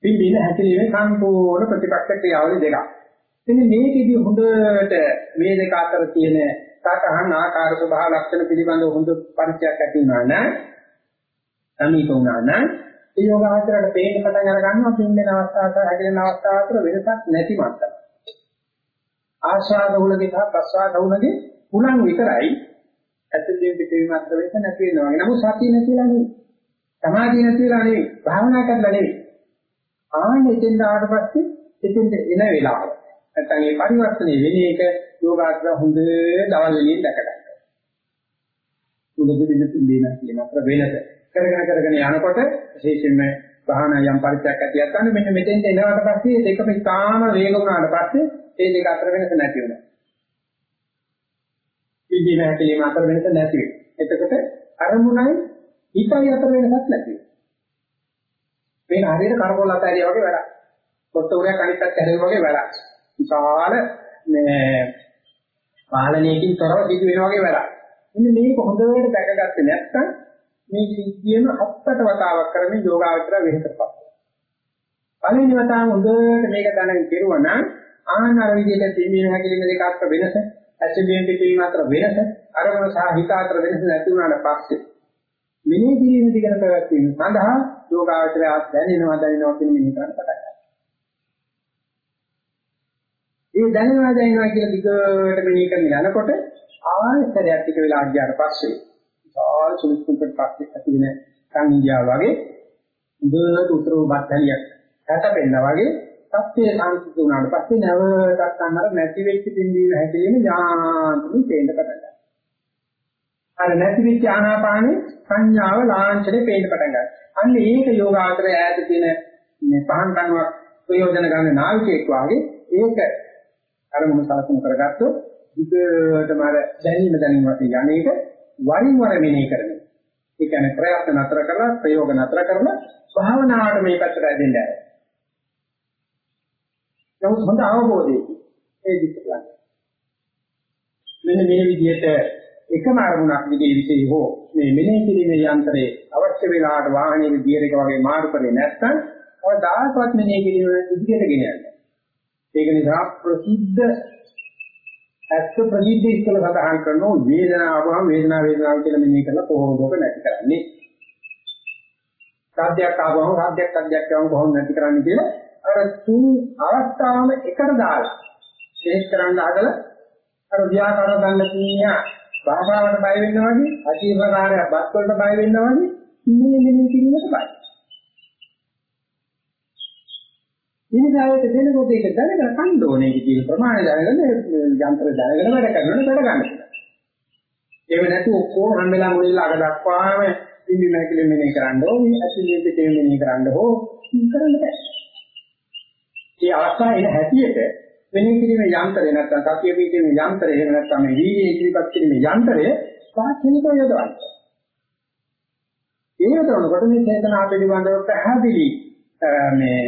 පිළිවින හැකලීමේ සම්පූර්ණ ප්‍රතිපක්ෂ ක්‍රියාවලිය දෙකක්. ඉතින් මේකෙදි හොඳට මේ දෙක අතර තියෙන සාකහන ආකාර ස්වභාව ලක්ෂණ පිළිබඳව හොඳ පරිචයක් ඇති වුණා නම් සමීප වුණා නම් ඒ යෝගාචරයට පේන්න පටන් අර ගන්නවා පින්දෙන අවස්ථාවක හැකලෙන අවස්ථාව අතර වෙනසක් නැති මට්ටම. ආශාද උලගේ සහ ප්‍රසආද උලගේ උලන් විතරයි ඇතුළේ පිටවීම අතර වෙනස නැති වෙනවා. නමුත් සතිය නැතිලා නෙවෙයි. සමාධිය නැතිලා නෙවෙයි. භාවනා කරලා නෙවෙයි. ආන්නේ එතෙන් ආවට පස්සේ එතෙන්ට එන වෙලාව. නැත්නම් මේ පරිවර්තනයේ වෙන එක යෝගාචර හොඳ දවල් වලින් දැක ගන්නවා. උදේ දින දෙන්න කියන අතර වෙනස. කරගෙන කරගෙන යනකොට විශේෂයෙන්ම භාවනා යම් පරිච්ඡයක් ඇතියක් ගන්න මෙන්න මෙතෙන්ට එනවට පස්සේ දෙකම ඉතාම වේග වුණාට පස්සේ මේ දෙක අතර වෙනස නැති වෙනවා. පිළිම හැකලීම අතර වෙනස නැති වෙනවා. එතකොට අරමුණයි හිතයි අතර වෙනසක් නැති වෙනවා. මේ හරියට කරකෝල අතහැරියා වගේ වැඩක්. පොත්ත උරයක් අනිත් පැත්ත හැරෙනවා වගේ වැඩක්. විශාල මේ පාලනයකින් තොරව සිදු වෙනවා වගේ වැඩක්. ඉතින් මේක හොඳට දැකගත්තේ නැත්නම් මේ සිද්ධියම හත්තට වතාවක් කරමින් යෝගාවචර වෙහෙතරපත්. පළවෙනි වතාව හොඳට මේක දැනගෙන කෙරුවා නම් ආහාර විදිහට තීමීන හැකලින දෙක අතර වෙනස ඇසිඩෙන් පිටීම අතර වෙනස අරමුණ සහ හිත අතර වෙනස නැති වුණාට පස්සේ මෙනෙහි කිරීම දිගට පැවැත්වීම සඳහා යෝගාවචරය දැනෙනවා දැනෙනවා කියන මෙනෙහි කරන්න පටන් ගන්නවා. ඒ දැනෙනවා දැනෙනවා කියන දිගට මෙනෙහි කරගෙන යනකොට ආයතරයක් ටික වෙලා ගියාට පස්සේ විශාල සුළුසුළුකට පස්සේ ඇති වෙන සංඥා වගේ උදේට උතුරු බත්තලියක් හැටපෙන්න වගේ සත්‍යය සංසිඳ වුණාට පස්සේ නැවතත් අන්නර නැති වෙච්ච පින්දීම හැදෙන්නේ ඥානතුන් තේන්න පටන් ගන්නවා. අර නැති වෙච්ච ආනාපානේ සංඥාව ලාංඡනේ පේන්න පටන් ගන්නවා. අන්න ඒක යෝගාචරය ඈත තියෙන මේ පහන් කණුවක් ප්‍රයෝජන ගන්න නාවිකයෙක් වාගේ ඒක අර මොන සලකුණු කරගත්තොත් විකටම අර දැනීම දැනීම වශයෙන් යන්නේක වරින් වර මෙනෙහි කරන්නේ. ඒ කියන්නේ ප්‍රයත්න නතර කරලා ප්‍රයෝග නතර කරලා භාවනාවට මේ පැත්තට ඇදෙන්න ආරයි. නමුත් හොඳ අවබෝධයකින් ඒ දිස්ස බලන්න. මෙන්න මේ විදිහට එකම අරමුණක් විදිහේ විශේෂ හෝ මේ මෙනෙහි කිරීමේ යන්ත්‍රයේ අවශ්‍ය වෙලාවට වාහනයේ ගියර් එක වගේ මාරු කරේ නැත්නම් කවදාකවත් මෙනෙහි කිරීම ඉදිරියට ගෙන යන්නේ. ඒක නිසා ප්‍රසිද්ධ ඇත්ත ප්‍රසිද්ධ ඉස්සල සඳහන් කරනවා වේදනාව වහම වේදනාව වේදනාව කියලා මෙනෙහි කරලා කොහොමද ඔබ නැති කරන්නේ. සාධ්‍යයක් ආවම සාධ්‍යයක් සාධ්‍යයක් ආවම කොහොමද නැති කරන්නේ කියලා අර තුන් අවස්ථාවම එකට දාලා ශේෂ කරන්න හදලා අර ව්‍යාකරණ ගන්න කීනියා භාෂාවට බය වෙනවා වගේ අජීවකාරය බත් වලට බය වෙනවා වගේ ඉන්නේ මෙන්න කින්නට බය. ඉනිසාවට දෙනකොට ඒක දැනගෙන කන්න ඕනේ කියන ප්‍රමාණය දැනගෙන යන්ත්‍ර දැනගෙන වැඩ කරනකොට වැඩ ගන්න. ඒව නැතු ඔක්කොම හැම වෙලාවෙම මුලින්ම අග දක්වාම ඉන්නේ නැකලෙ මෙනේ කරන්න ඕනේ, ඇසිලෙන් පිටේ මෙනේ කරන්න ඕනේ, කරන්න බෑ. මේ අවස්ථාවේ එන හැටියට වෙනේ කිරීමේ යන්ත්‍රය නැත්නම් සතිය පිටීමේ යන්ත්‍රය එහෙම නැත්නම් මේ වීර්ය ඉදිරිපත් කිරීමේ යන්ත්‍රය තාක්ෂණිකව යොදවන්න. ඒ යොදවනකොට මේ චේතනා පිළිබඳව පැහැදිලි මේ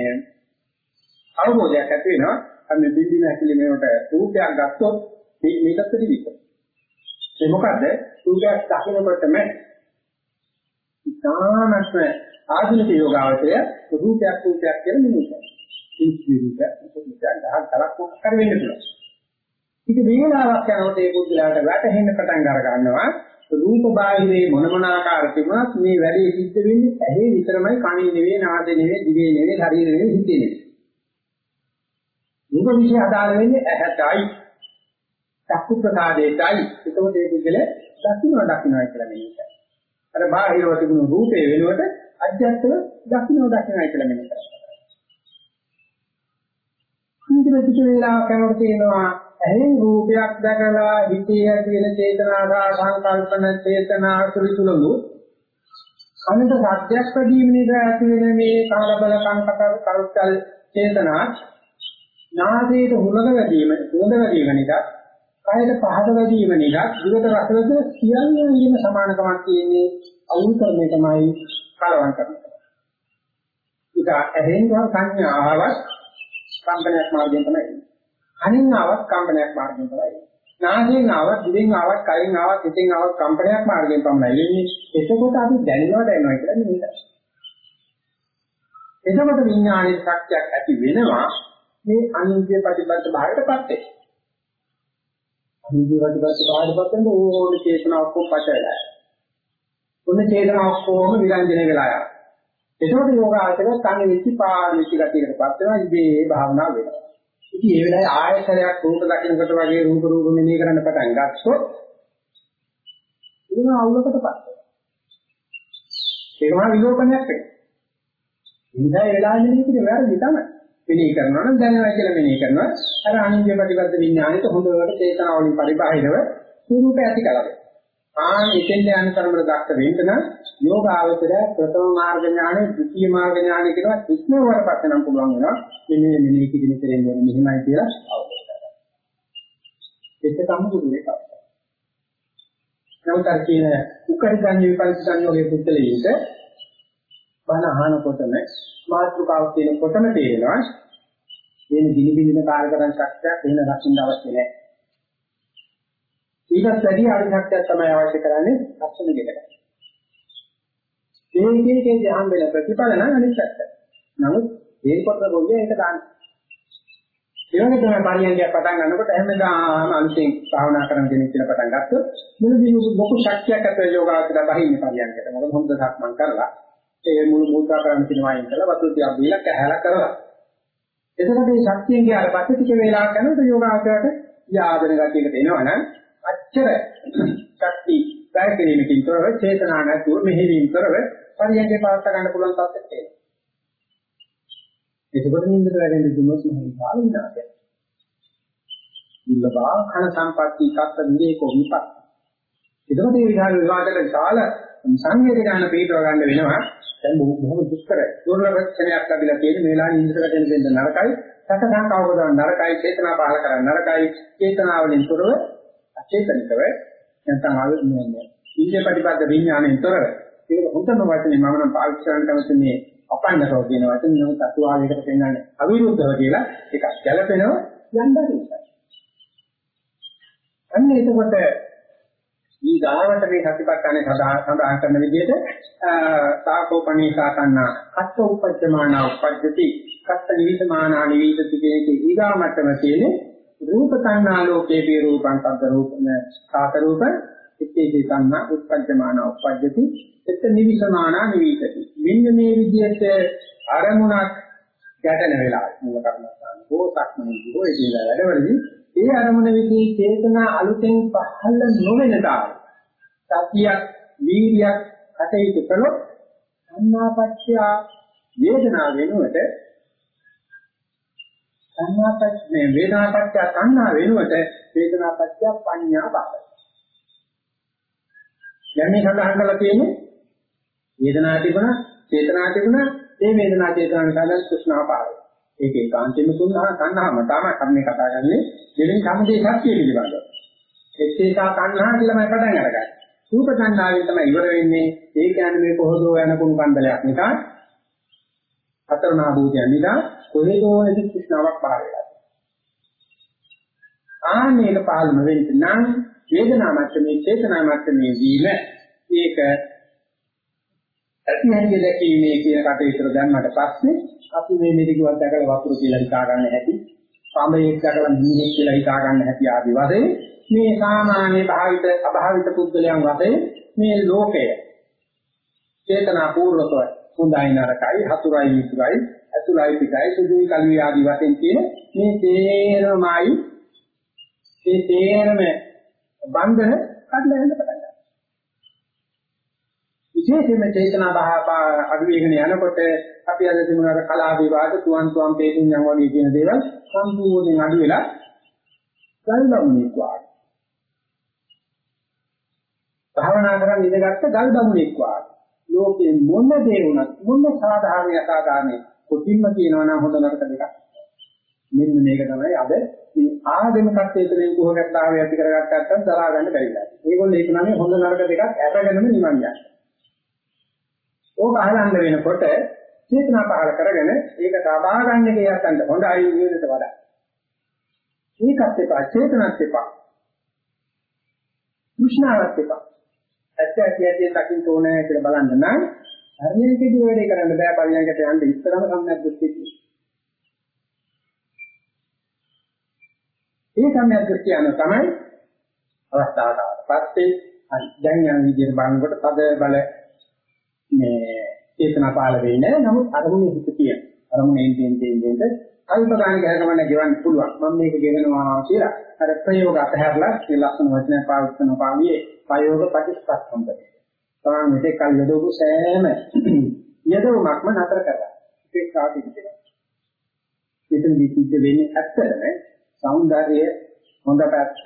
අවබෝධයක් ඇති වෙනවා. අන්න බින්දින ඇකිලිමේකට රූපයක් ගත්තොත් මේකත් පිළිවිත. ඒ මොකද රූපයක් දකිනකොටම ඉතාමත්ම ආධුනික යෝගාවචරය රූපයක් රූපයක් කියලා මිනිස්සු. ඉස්වි රූපයක් රූපයක් ගහක් කරක් කර වෙන්න පුළුවන්. ඉත වේලාවක් යනකොට ඒ බුද්ධලාට වැටහෙන්න පටන් අර ගන්නවා රූප බාහිරේ මොන මොන ආකාර තිබුණත් මේ වැඩේ සිද්ධ වෙන්නේ ඇහි විතරමයි කනින් නෙවෙයි නාසයෙන් නෙවෙයි දිවේ නෙවෙයි ශරීරෙ නෙවෙයි හිතේ නෙවෙයි. රූප විශ්ය අදාළ වෙන්නේ ඇහැටයි. චක්කු ප්‍රසාදේටයි. ඒකෝට ඒ බුද්ධල දකින්න දකින්නයි කියලා මෙන්න. අර බාහිරව තිබුණු රූපේ වෙනුවට අධ්‍යාත්ම දකින්න දකින්නයි කියලා මෙන්න. අන්තිම ටික වේලාවක් යනකොට තියෙනවා ඇහෙන් රූපයක් දැකලා හිතේ ඇති වෙන චේතනා සංකල්පන චේතනා සුළුසුළු කනට සත්‍යයක් ප්‍රදීමේද ඇති වෙන මේ කාලබල සංකත කරුත්තල් චේතනා නාසයට හුලඟ වැඩිම හුලඟ වැඩිම නිසා කයට පහද වැඩිම නිසා දිවට රසවල සියල්ලම සමානකමක් තියෙන්නේ අවුල් කරන්නේ තමයි කලවම් කරන්නේ. ඒක ඇහෙන් සංඥාවක් කම්පනයක් මාර්ගයෙන් තමයි එන්නේ. කනින් ආවත් කම්පනයක් මාර්ගයෙන් තමයි එන්නේ. නාසයෙන් ආවත්, දිවෙන් ආවත්, කයින් ආවත්, හිතෙන් ආවත් කම්පනයක් මාර්ගයෙන් තමයි එන්නේ. එතකොට අපි දැනනවා දැනනවා කියලා නෙමෙයි. එතකොට විඥානයේ ශක්තියක් ඇති වෙනවා මේ අනිත්‍ය ප්‍රතිපද භාවයටපත් වෙන්නේ. අනිත්‍ය ප්‍රතිපද භාවයටපත් වෙන ඕන චේතනා ඔක්කොම පටලලා. ඔන්න චේතනා ඔක්කොම විරංජන වෙලා යනවා. එතකොට යෝගාචරය තනි වෙච්ච පාරිච්ච ගතියකටපත් වෙනවා ඉබේ භාවනා වෙනවා. ඉතින් ඒ වෙලාවේ ආයතරයක් රූප දකින්නකොට වගේ රූප රූප මෙනෙහි කරන්න පටන් ගත්තොත් ඒක අවුලකටපත් වෙනවා. ඒක මහා විලෝපනයක් වෙනවා. ඉතින් ඒ වෙලාවේ මේකේ වැරදි තමයි. මෙනෙහි කරනවා නම් දැනනවා කියලා මෙනෙහි කරනවා. අර අනිත්‍ය ප්‍රතිපද විඥානිත හොඳට චේතනාවලින් පරිබාහිරව ස්වરૂප ඇති කරගන්න. ආන් එතෙන්ද යන තරමට දක්ක වෙන්න නම් යෝග ආවතරය ප්‍රථම මාර්ග ඥානෙ, ද්විතීය මාර්ග ඥානෙ කියනවා ඉක්මවකට පස්සේ නම් පුළුවන් වෙනවා. මෙන්න මෙන්න කිදින කරෙන්න ඕනේ මෙහෙමයි කියලා අවබෝධ කරගන්න. ඒක තමයි ගුරු එකක්. නමුත් අර කියන උකරිදන්නේ විපරිසන්නේ පුද්ගලයෙක් බණ අහනකොටම මාත්‍රකාවක් තියෙනකොටම තේරෙනවා මේ දිනි දින කාර්ය කරන ශක්තියක් වෙන දකින්න අවශ්‍ය නැහැ. ඊටත් වැඩි අරිහත්ත්වයක් තමයි අවශ්‍ය කරන්නේ ලක්ෂණ දෙකට. මේ කේකේ ධ්‍යාන වෙන ප්‍රතිඵල නම් අනිත් පැත්ත. නමුත් ඒකත් රෝගිය ඒක දාන්න. ඒ වගේ තමයි පරියන්කයක් පටන් ගන්නකොට හැමදාම අන්තිම භාවනා කරන කෙනෙක් කියලා පටන් ගත්තොත් මුලදී ලොකු ශක්තියක් ඇති යෝගාවචර බහින්නේ පරියන්කට. මොකද හොඳ සක්මන් කරලා ඒ මුළු මුල්කා කරන් තිනවයින් කරලා වතුර ටිකක් බීලා කැහැලා කරලා. එතකොට මේ ශක්තියෙන් ගියාට පස්සේ ටික වේලාවක් යනකොට යෝගාවචරයට යාදන ගතියකට එනවනම් අච්චර ශක්ති වැය කිරීමකින් තොරව චේතනා නැතුව මෙහෙවීම කරව පරියන්කේ පාස්ස ගන්න පුළුවන් තත්ත්වයට එනවා. එතකොට නින්දට වැඩෙන දුන්නොත් මම පාලිනාද. ඉල්ලබා කන සම්පatti කත්ත විවේකෝ විපත්. එතකොට මේ විහාර විවාදක විශාල සංවේද ඥාන පිටව ගන්න වෙනවා. දැන් බොහොම දුෂ්කර දුර්ලභ ක්ෂණයක් ලැබිලා තියෙන මේ වෙලාවේ නින්දට වැටෙන දෙන්න නරකයි. සතසං කවකදා නරකයි චේතනා පහල කරන්න නරකයි. චේතනාවලින් තොරව අචේතනිකව නැත්නම් ආවින්නේ ඉන්ද්‍රිය ප්‍රතිපද විඥාණයෙන් තොරව ඒක හොඳම වචනේ මම නම් පාවිච්චි කරන්න කැමති මේ අපන්නකව කියන වචනේ නම් අතුවාලයකට පෙන්වන්නේ අවිරුද්ධව කියලා ඒක ගැළපෙනවා යන්න බැහැ. අන්න එතකොට ඊ ගාවට මේ සතිපට්ඨානේ සඳහන් කරන විදිහට සාකෝපණී සාකන්නා කත්ත උපජ්ජමාන උපජ්ජති කත්ත නිවිතමානා නිවිතති කියන ඊගාමටම තියෙන්නේ රූප තණ්හා ලෝකේ වේ රූපං සද්ද රූපන සාත රූප ඉත්තේජේ තණ්හා උත්පජ්ජමාන උපජ්ජති එත් නිවිසමාන නිවිතති. මෙන්න මේ විදිහට අරමුණක් ගැටෙන වෙලාව මූල කර්මස්ථාන හෝසක්මනි හෝ ඒ දේවල් වැඩවලදී ඒ අරමුණ විදී චේතනා අලුතෙන් පහළ නොවන තාක් සතියක් වීර්යයක් කටයුතු කළොත් සම්මාපච්චය වේදනාව වෙනුවට සංනාපච්ච මේ වේදනාපච්ච සංනා වෙනුවට වේදනාපච්ච පඤ්ඤා බව. දැන් මේ සඳහන් කරලා තියෙන්නේ වේදනාව තිබුණා, චේතනා තිබුණා, ඒ වේදනා චේතනා නිසාද සුෂ්ණා පාරයි. ඒක ඒකාන්තයෙන්ම තුන්හා සංහාම තමයි අපි මේ කතා කරන්නේ දෙවෙනි සම්දේ ශක්තිය පිළිබඳව. එක්කේසා සංහා කියලා මම පටන් අරගත්තා. රූප සංහාවෙන් තමයි ඉවර වෙන්නේ. ඒ කියන්නේ මේ කොහොදෝ යන කුණු කන්දලයක් නිසා අතරමා භූතයන් නිසා කොහෙදෝ ඇති කෘෂ්ණාවක් පහළ වෙලා. ආනේක පාලම වෙන්න නම් වේදනා මට්ටමේ චේතනා මට්ටමේ දීම ඒක ඇති හැටි දැකීමේ කියන කටයුතු දැම්මට පස්සේ අපි මේ මෙදිකුවක් දැකලා වතුර කියලා හිතා ගන්න හැටි, පඹයක් දැකලා මීනෙක් කියලා හිතා ගන්න හැටි ආදී වශයෙන් මේ සාමාන්‍ය භාවිත අභාවිත පුද්ගලයන් වශයෙන් මේ ලෝකය චේතනා පූර්වකව හොඳයි නරකයි හතුරයි මිතුරයි අතුලයි පිටයි සුදුයි කල්වි ආදී වශයෙන් කියන මේ තේරමයි මේ තේරම බන්ධන කඩලා යන්න පටන් ගන්නවා. විශේෂයෙන්ම චේතනා භාව අඩු වෙගෙන යනකොට අපි අද තිබුණාර කලා විවාද තුන් තුන් පේතුන්යන් වගේ කියන දේවල් සම්පූර්ණයෙන් අඩු වෙලා ගල්බමුණෙක් වාගේ. භාවනා කරන් ඉඳගත්ත ගල්බමුණෙක් වාගේ. ලෝකේ මොන දේ වුණත් මොන සාධාරණ යථාදානේ කොටින්ම කියනවා නම් හොඳ නරක දෙකක්. මෙන්න මේක තමයි අද මේ ආගම කටේතරින් කොහොමදක්තාවය ඇති කරගත්තත් නැත්නම් දරා ගන්න බැරි වෙලා. ඒගොල්ලෝ ඒක නම් හොඳ නරක දෙකක් අරගෙනම නිවන් යනවා. ඕක අහලන්න වෙනකොට චේතනා පහල කරගෙන ඒක සබා ගන්න එක යන්න හොඳයි නිවනට වඩා. ඒකත් එපා චේතනත් එපා. මුෂ්ණාවත් එපා. ඇත්ත ඇති ඇති දකින්න ඕනේ කියලා බලන්න නම් හරියටදී වැඩේ කරන්න බෑ පරියන්කට යන්න. ඉස්සරම සම්මත දෘෂ්ටිය. ඒ සම්‍යක් දෘෂ්ටිය අනුව තමයි අවස්ථාවට පස්සේ හරි දැන් යන විදිහට බලනකොට තද බල මේ චේතනා පාල වෙන්නේ නමුත් අරමුණේ හිත තියෙන. අරමුණෙන් දෙන් දෙන් දෙන් කල්පකාණ ගහගමන ගෙවන්න පුළුවන්. මම මේක ගෙවනවා කියලා අර ප්‍රයෝග අතහැරලා මේ ලක්ෂණ වචන පාවිච්චි කරන පාළියේ ප්‍රයෝග ප්‍රතිස්පස්තම්බය තාම මෙතෙක් කල් යදවපු සෑම යදවමක්ම නතර කරගන්න. ඒක කාටද කියලා. මෙතන දීපිට වෙන්නේ ඇත්තටම సౌందර්යය හොඳ පැත්ත,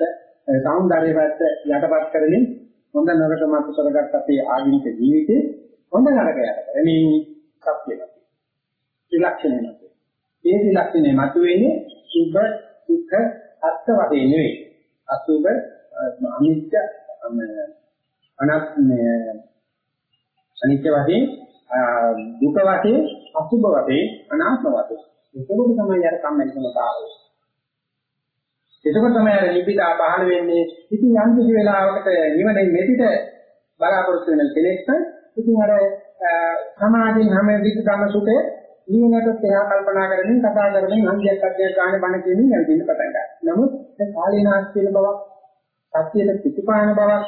సౌందර්ය පැත්ත යටපත් කරමින් හොඳ නරක මත කරගත් අපේ ආධුනික ජීවිතේ හොඳ නරක යටපත් මේ සත්‍යයක්. ඉලක්ෂණය මත. ඒ ඉලක්ෂණය මත වෙන්නේ සුභ දුක්ඛ අත්ත වශයෙන් නෙවෙයි. අසුභ අනිත්‍ය අනාත්මය අනිත්‍ය වශයෙන් දුක වශයෙන් අසුභ වශයෙන් අනාත්ම වශයෙන් ඒක තමයි අර කම්මැලිකම කාරණය. එතකොට තමයි අර නිබ්බිදා පහළ වෙන්නේ. ඉතින් යම් කිසි වෙලාවකට නිවනේ මෙතිට බලාපොරොත්තු වෙන කෙනෙක් ඉතින් අර සමාධියෙන් හැම විදිහ ගන්න සුතේ නිවනට එහා කල්පනා කරමින් කතා කරමින් අන්තියක් අධ්‍යයන ගන්න බණ කියමින් යදින්න පටන් ගන්නවා. නමුත් ඒ කාලීනාස් කියන බවක්, සත්‍යයට පිටිපාන බවක්,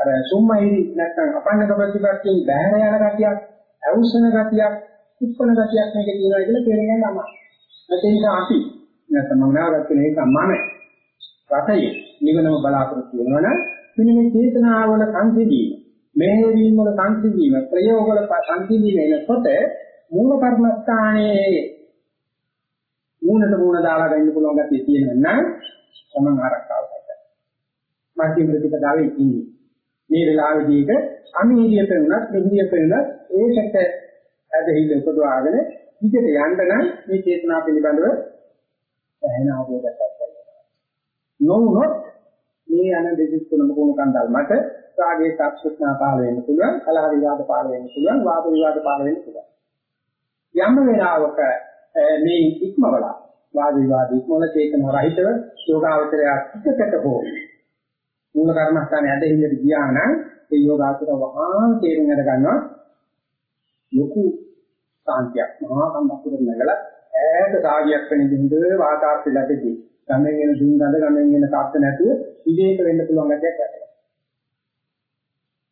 අර සුම්මයි නැත්නම් අපන්නක ප්‍රතිපත්තියෙන් බැහැර යන ගතියක්, අවුස්සන ගතියක්, උත්පන්න ගතියක් මේක කියනවා කියලා තේරුම් ගන්න අමාරුයි. ඒ නිසා අපි නැත්නම් මම නාගත් මේක මම රටේ නිවනම බලාපොරොත්තු වෙනවනම් මෙන්න මේ චේතනාවල සංසිඳීම මෙහෙවීම වල සංසිඳීම ප්‍රයෝග වල සංසිඳීම එනකොට මූල කර්මස්ථානයේ මූණට මූණ දාලා ගන්න පුළුවන් ගැතිය තියෙනවා නම් තමන් ආරක්ෂාවකට මධ්‍යම ප්‍රතිපදාවේ ඉන්නේ මේ වෙලාවේදී ඒක අමීරියට වුණත් මෙහිරියට වුණත් ඒකට ඇදහිල්ල උපදවාගෙන ඉදිරියට යන්න නම් මේ චේතනා පිළිබඳව එහෙන අවබෝධයක් ගන්න. නොවුනොත් මේ යන දෙවිස් තුනම කොහොම කන්දල් මට රාගයේ සක්ෂුත්නා පාල වෙන්න පුළුවන්, කලහ විවාද පාල වෙන්න පුළුවන්, වාද විවාද පාල වෙන්න පුළුවන්. යම් වෙලාවක මේ ඉක්මවල වාද විවාද ඉක්මවල චේතන රහිතව යෝගාවචරය අත්‍යකට හෝ මූල කර්මස්ථානයේ ඇදහිල්ලට ගියා නම් ඒ යෝගාචර වහා තේරුම් අර ගන්නවා ලොකු සාන්තියක් මහා සම්පූර්ණ නැගලා ඈත සාගියක් වෙන දින්ද වාතාවරණයටදී ගමෙන් එන දුම් ගඳ ගමෙන් එන තාත්ත නැතුව විවේක වෙන්න පුළුවන් ගැටයක් වැඩේ.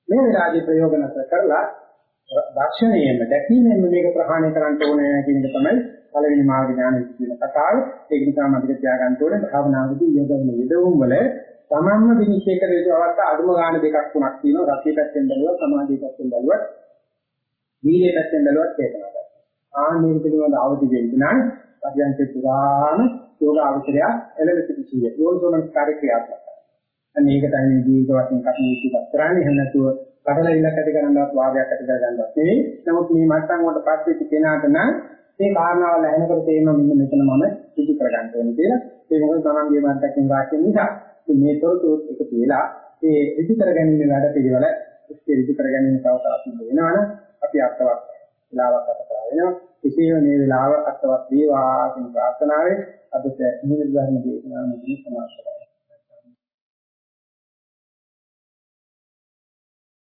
මේ විලාදී ප්‍රයෝග නැතර කරලා දර්ශනයෙන්ම දැකීමෙන්ම මේක ප්‍රහාණය කරන්න ඕනේ කියන එක තමයි පළවෙනි මාර්ග ඥාන කියන කතාව. ඒක නිසා මතක තියාගන්න ඕනේ භාවනාවේදී යොදවන විදවුම් වල තමන්ම විනිශ්චය කර යුතු අවස්ථා අඩුම ගන්න දෙකක් තුනක් තියෙනවා. රතිය පැත්තෙන් බැලුවා, සමාධිය පැත්තෙන් බැලුවා, වීර්ය පැත්තෙන් බැලුවත් තේරෙනවා. ආන්නේ පිළිබඳ අවදි වෙන්න නම් අධ්‍යයනයේ පුරාම යෝග අවශ්‍යය එළවෙ සිටිය. යෝගසෝමන කාර්යක්‍රියාත්මක. අන්න ඒක තමයි ජීවිත වශයෙන් කටයුතු කරන්නේ. එහෙම නැතුව කඩලා ඉලක්ක ඇති කරනවත් වාදයක් ඇති කර ගන්නවත් නෙවෙයි. නමුත් මේ මට්ටම් වලට පස්සේ කෙනාට නම් මේ කාරණාවල් ඇහෙනකොට තේරෙනවා මෙන්න මෙතන මම සිදු කරගන්න ඕනේ කියලා. ඒ මොකද තමන්ගේ මනසකින් වාක්‍ය නිසා. මේ තොරතුරු එකතු වෙලා ඒ ඉදි කරගැනීමේ වැඩ පිළිවෙල ඉස්තිරිදි කරගැනීම තව තවත් වෙනවනම් අපි අත්වත් වෙලාවක් ගත කරා වෙනවා. කෙසේම මේ වෙලාව අත්වත් වේවා කියන ප්‍රාර්ථනාවෙන් අදට නිවිධ ධර්ම දේශනාව මුලින් සමාප්ත කරනවා.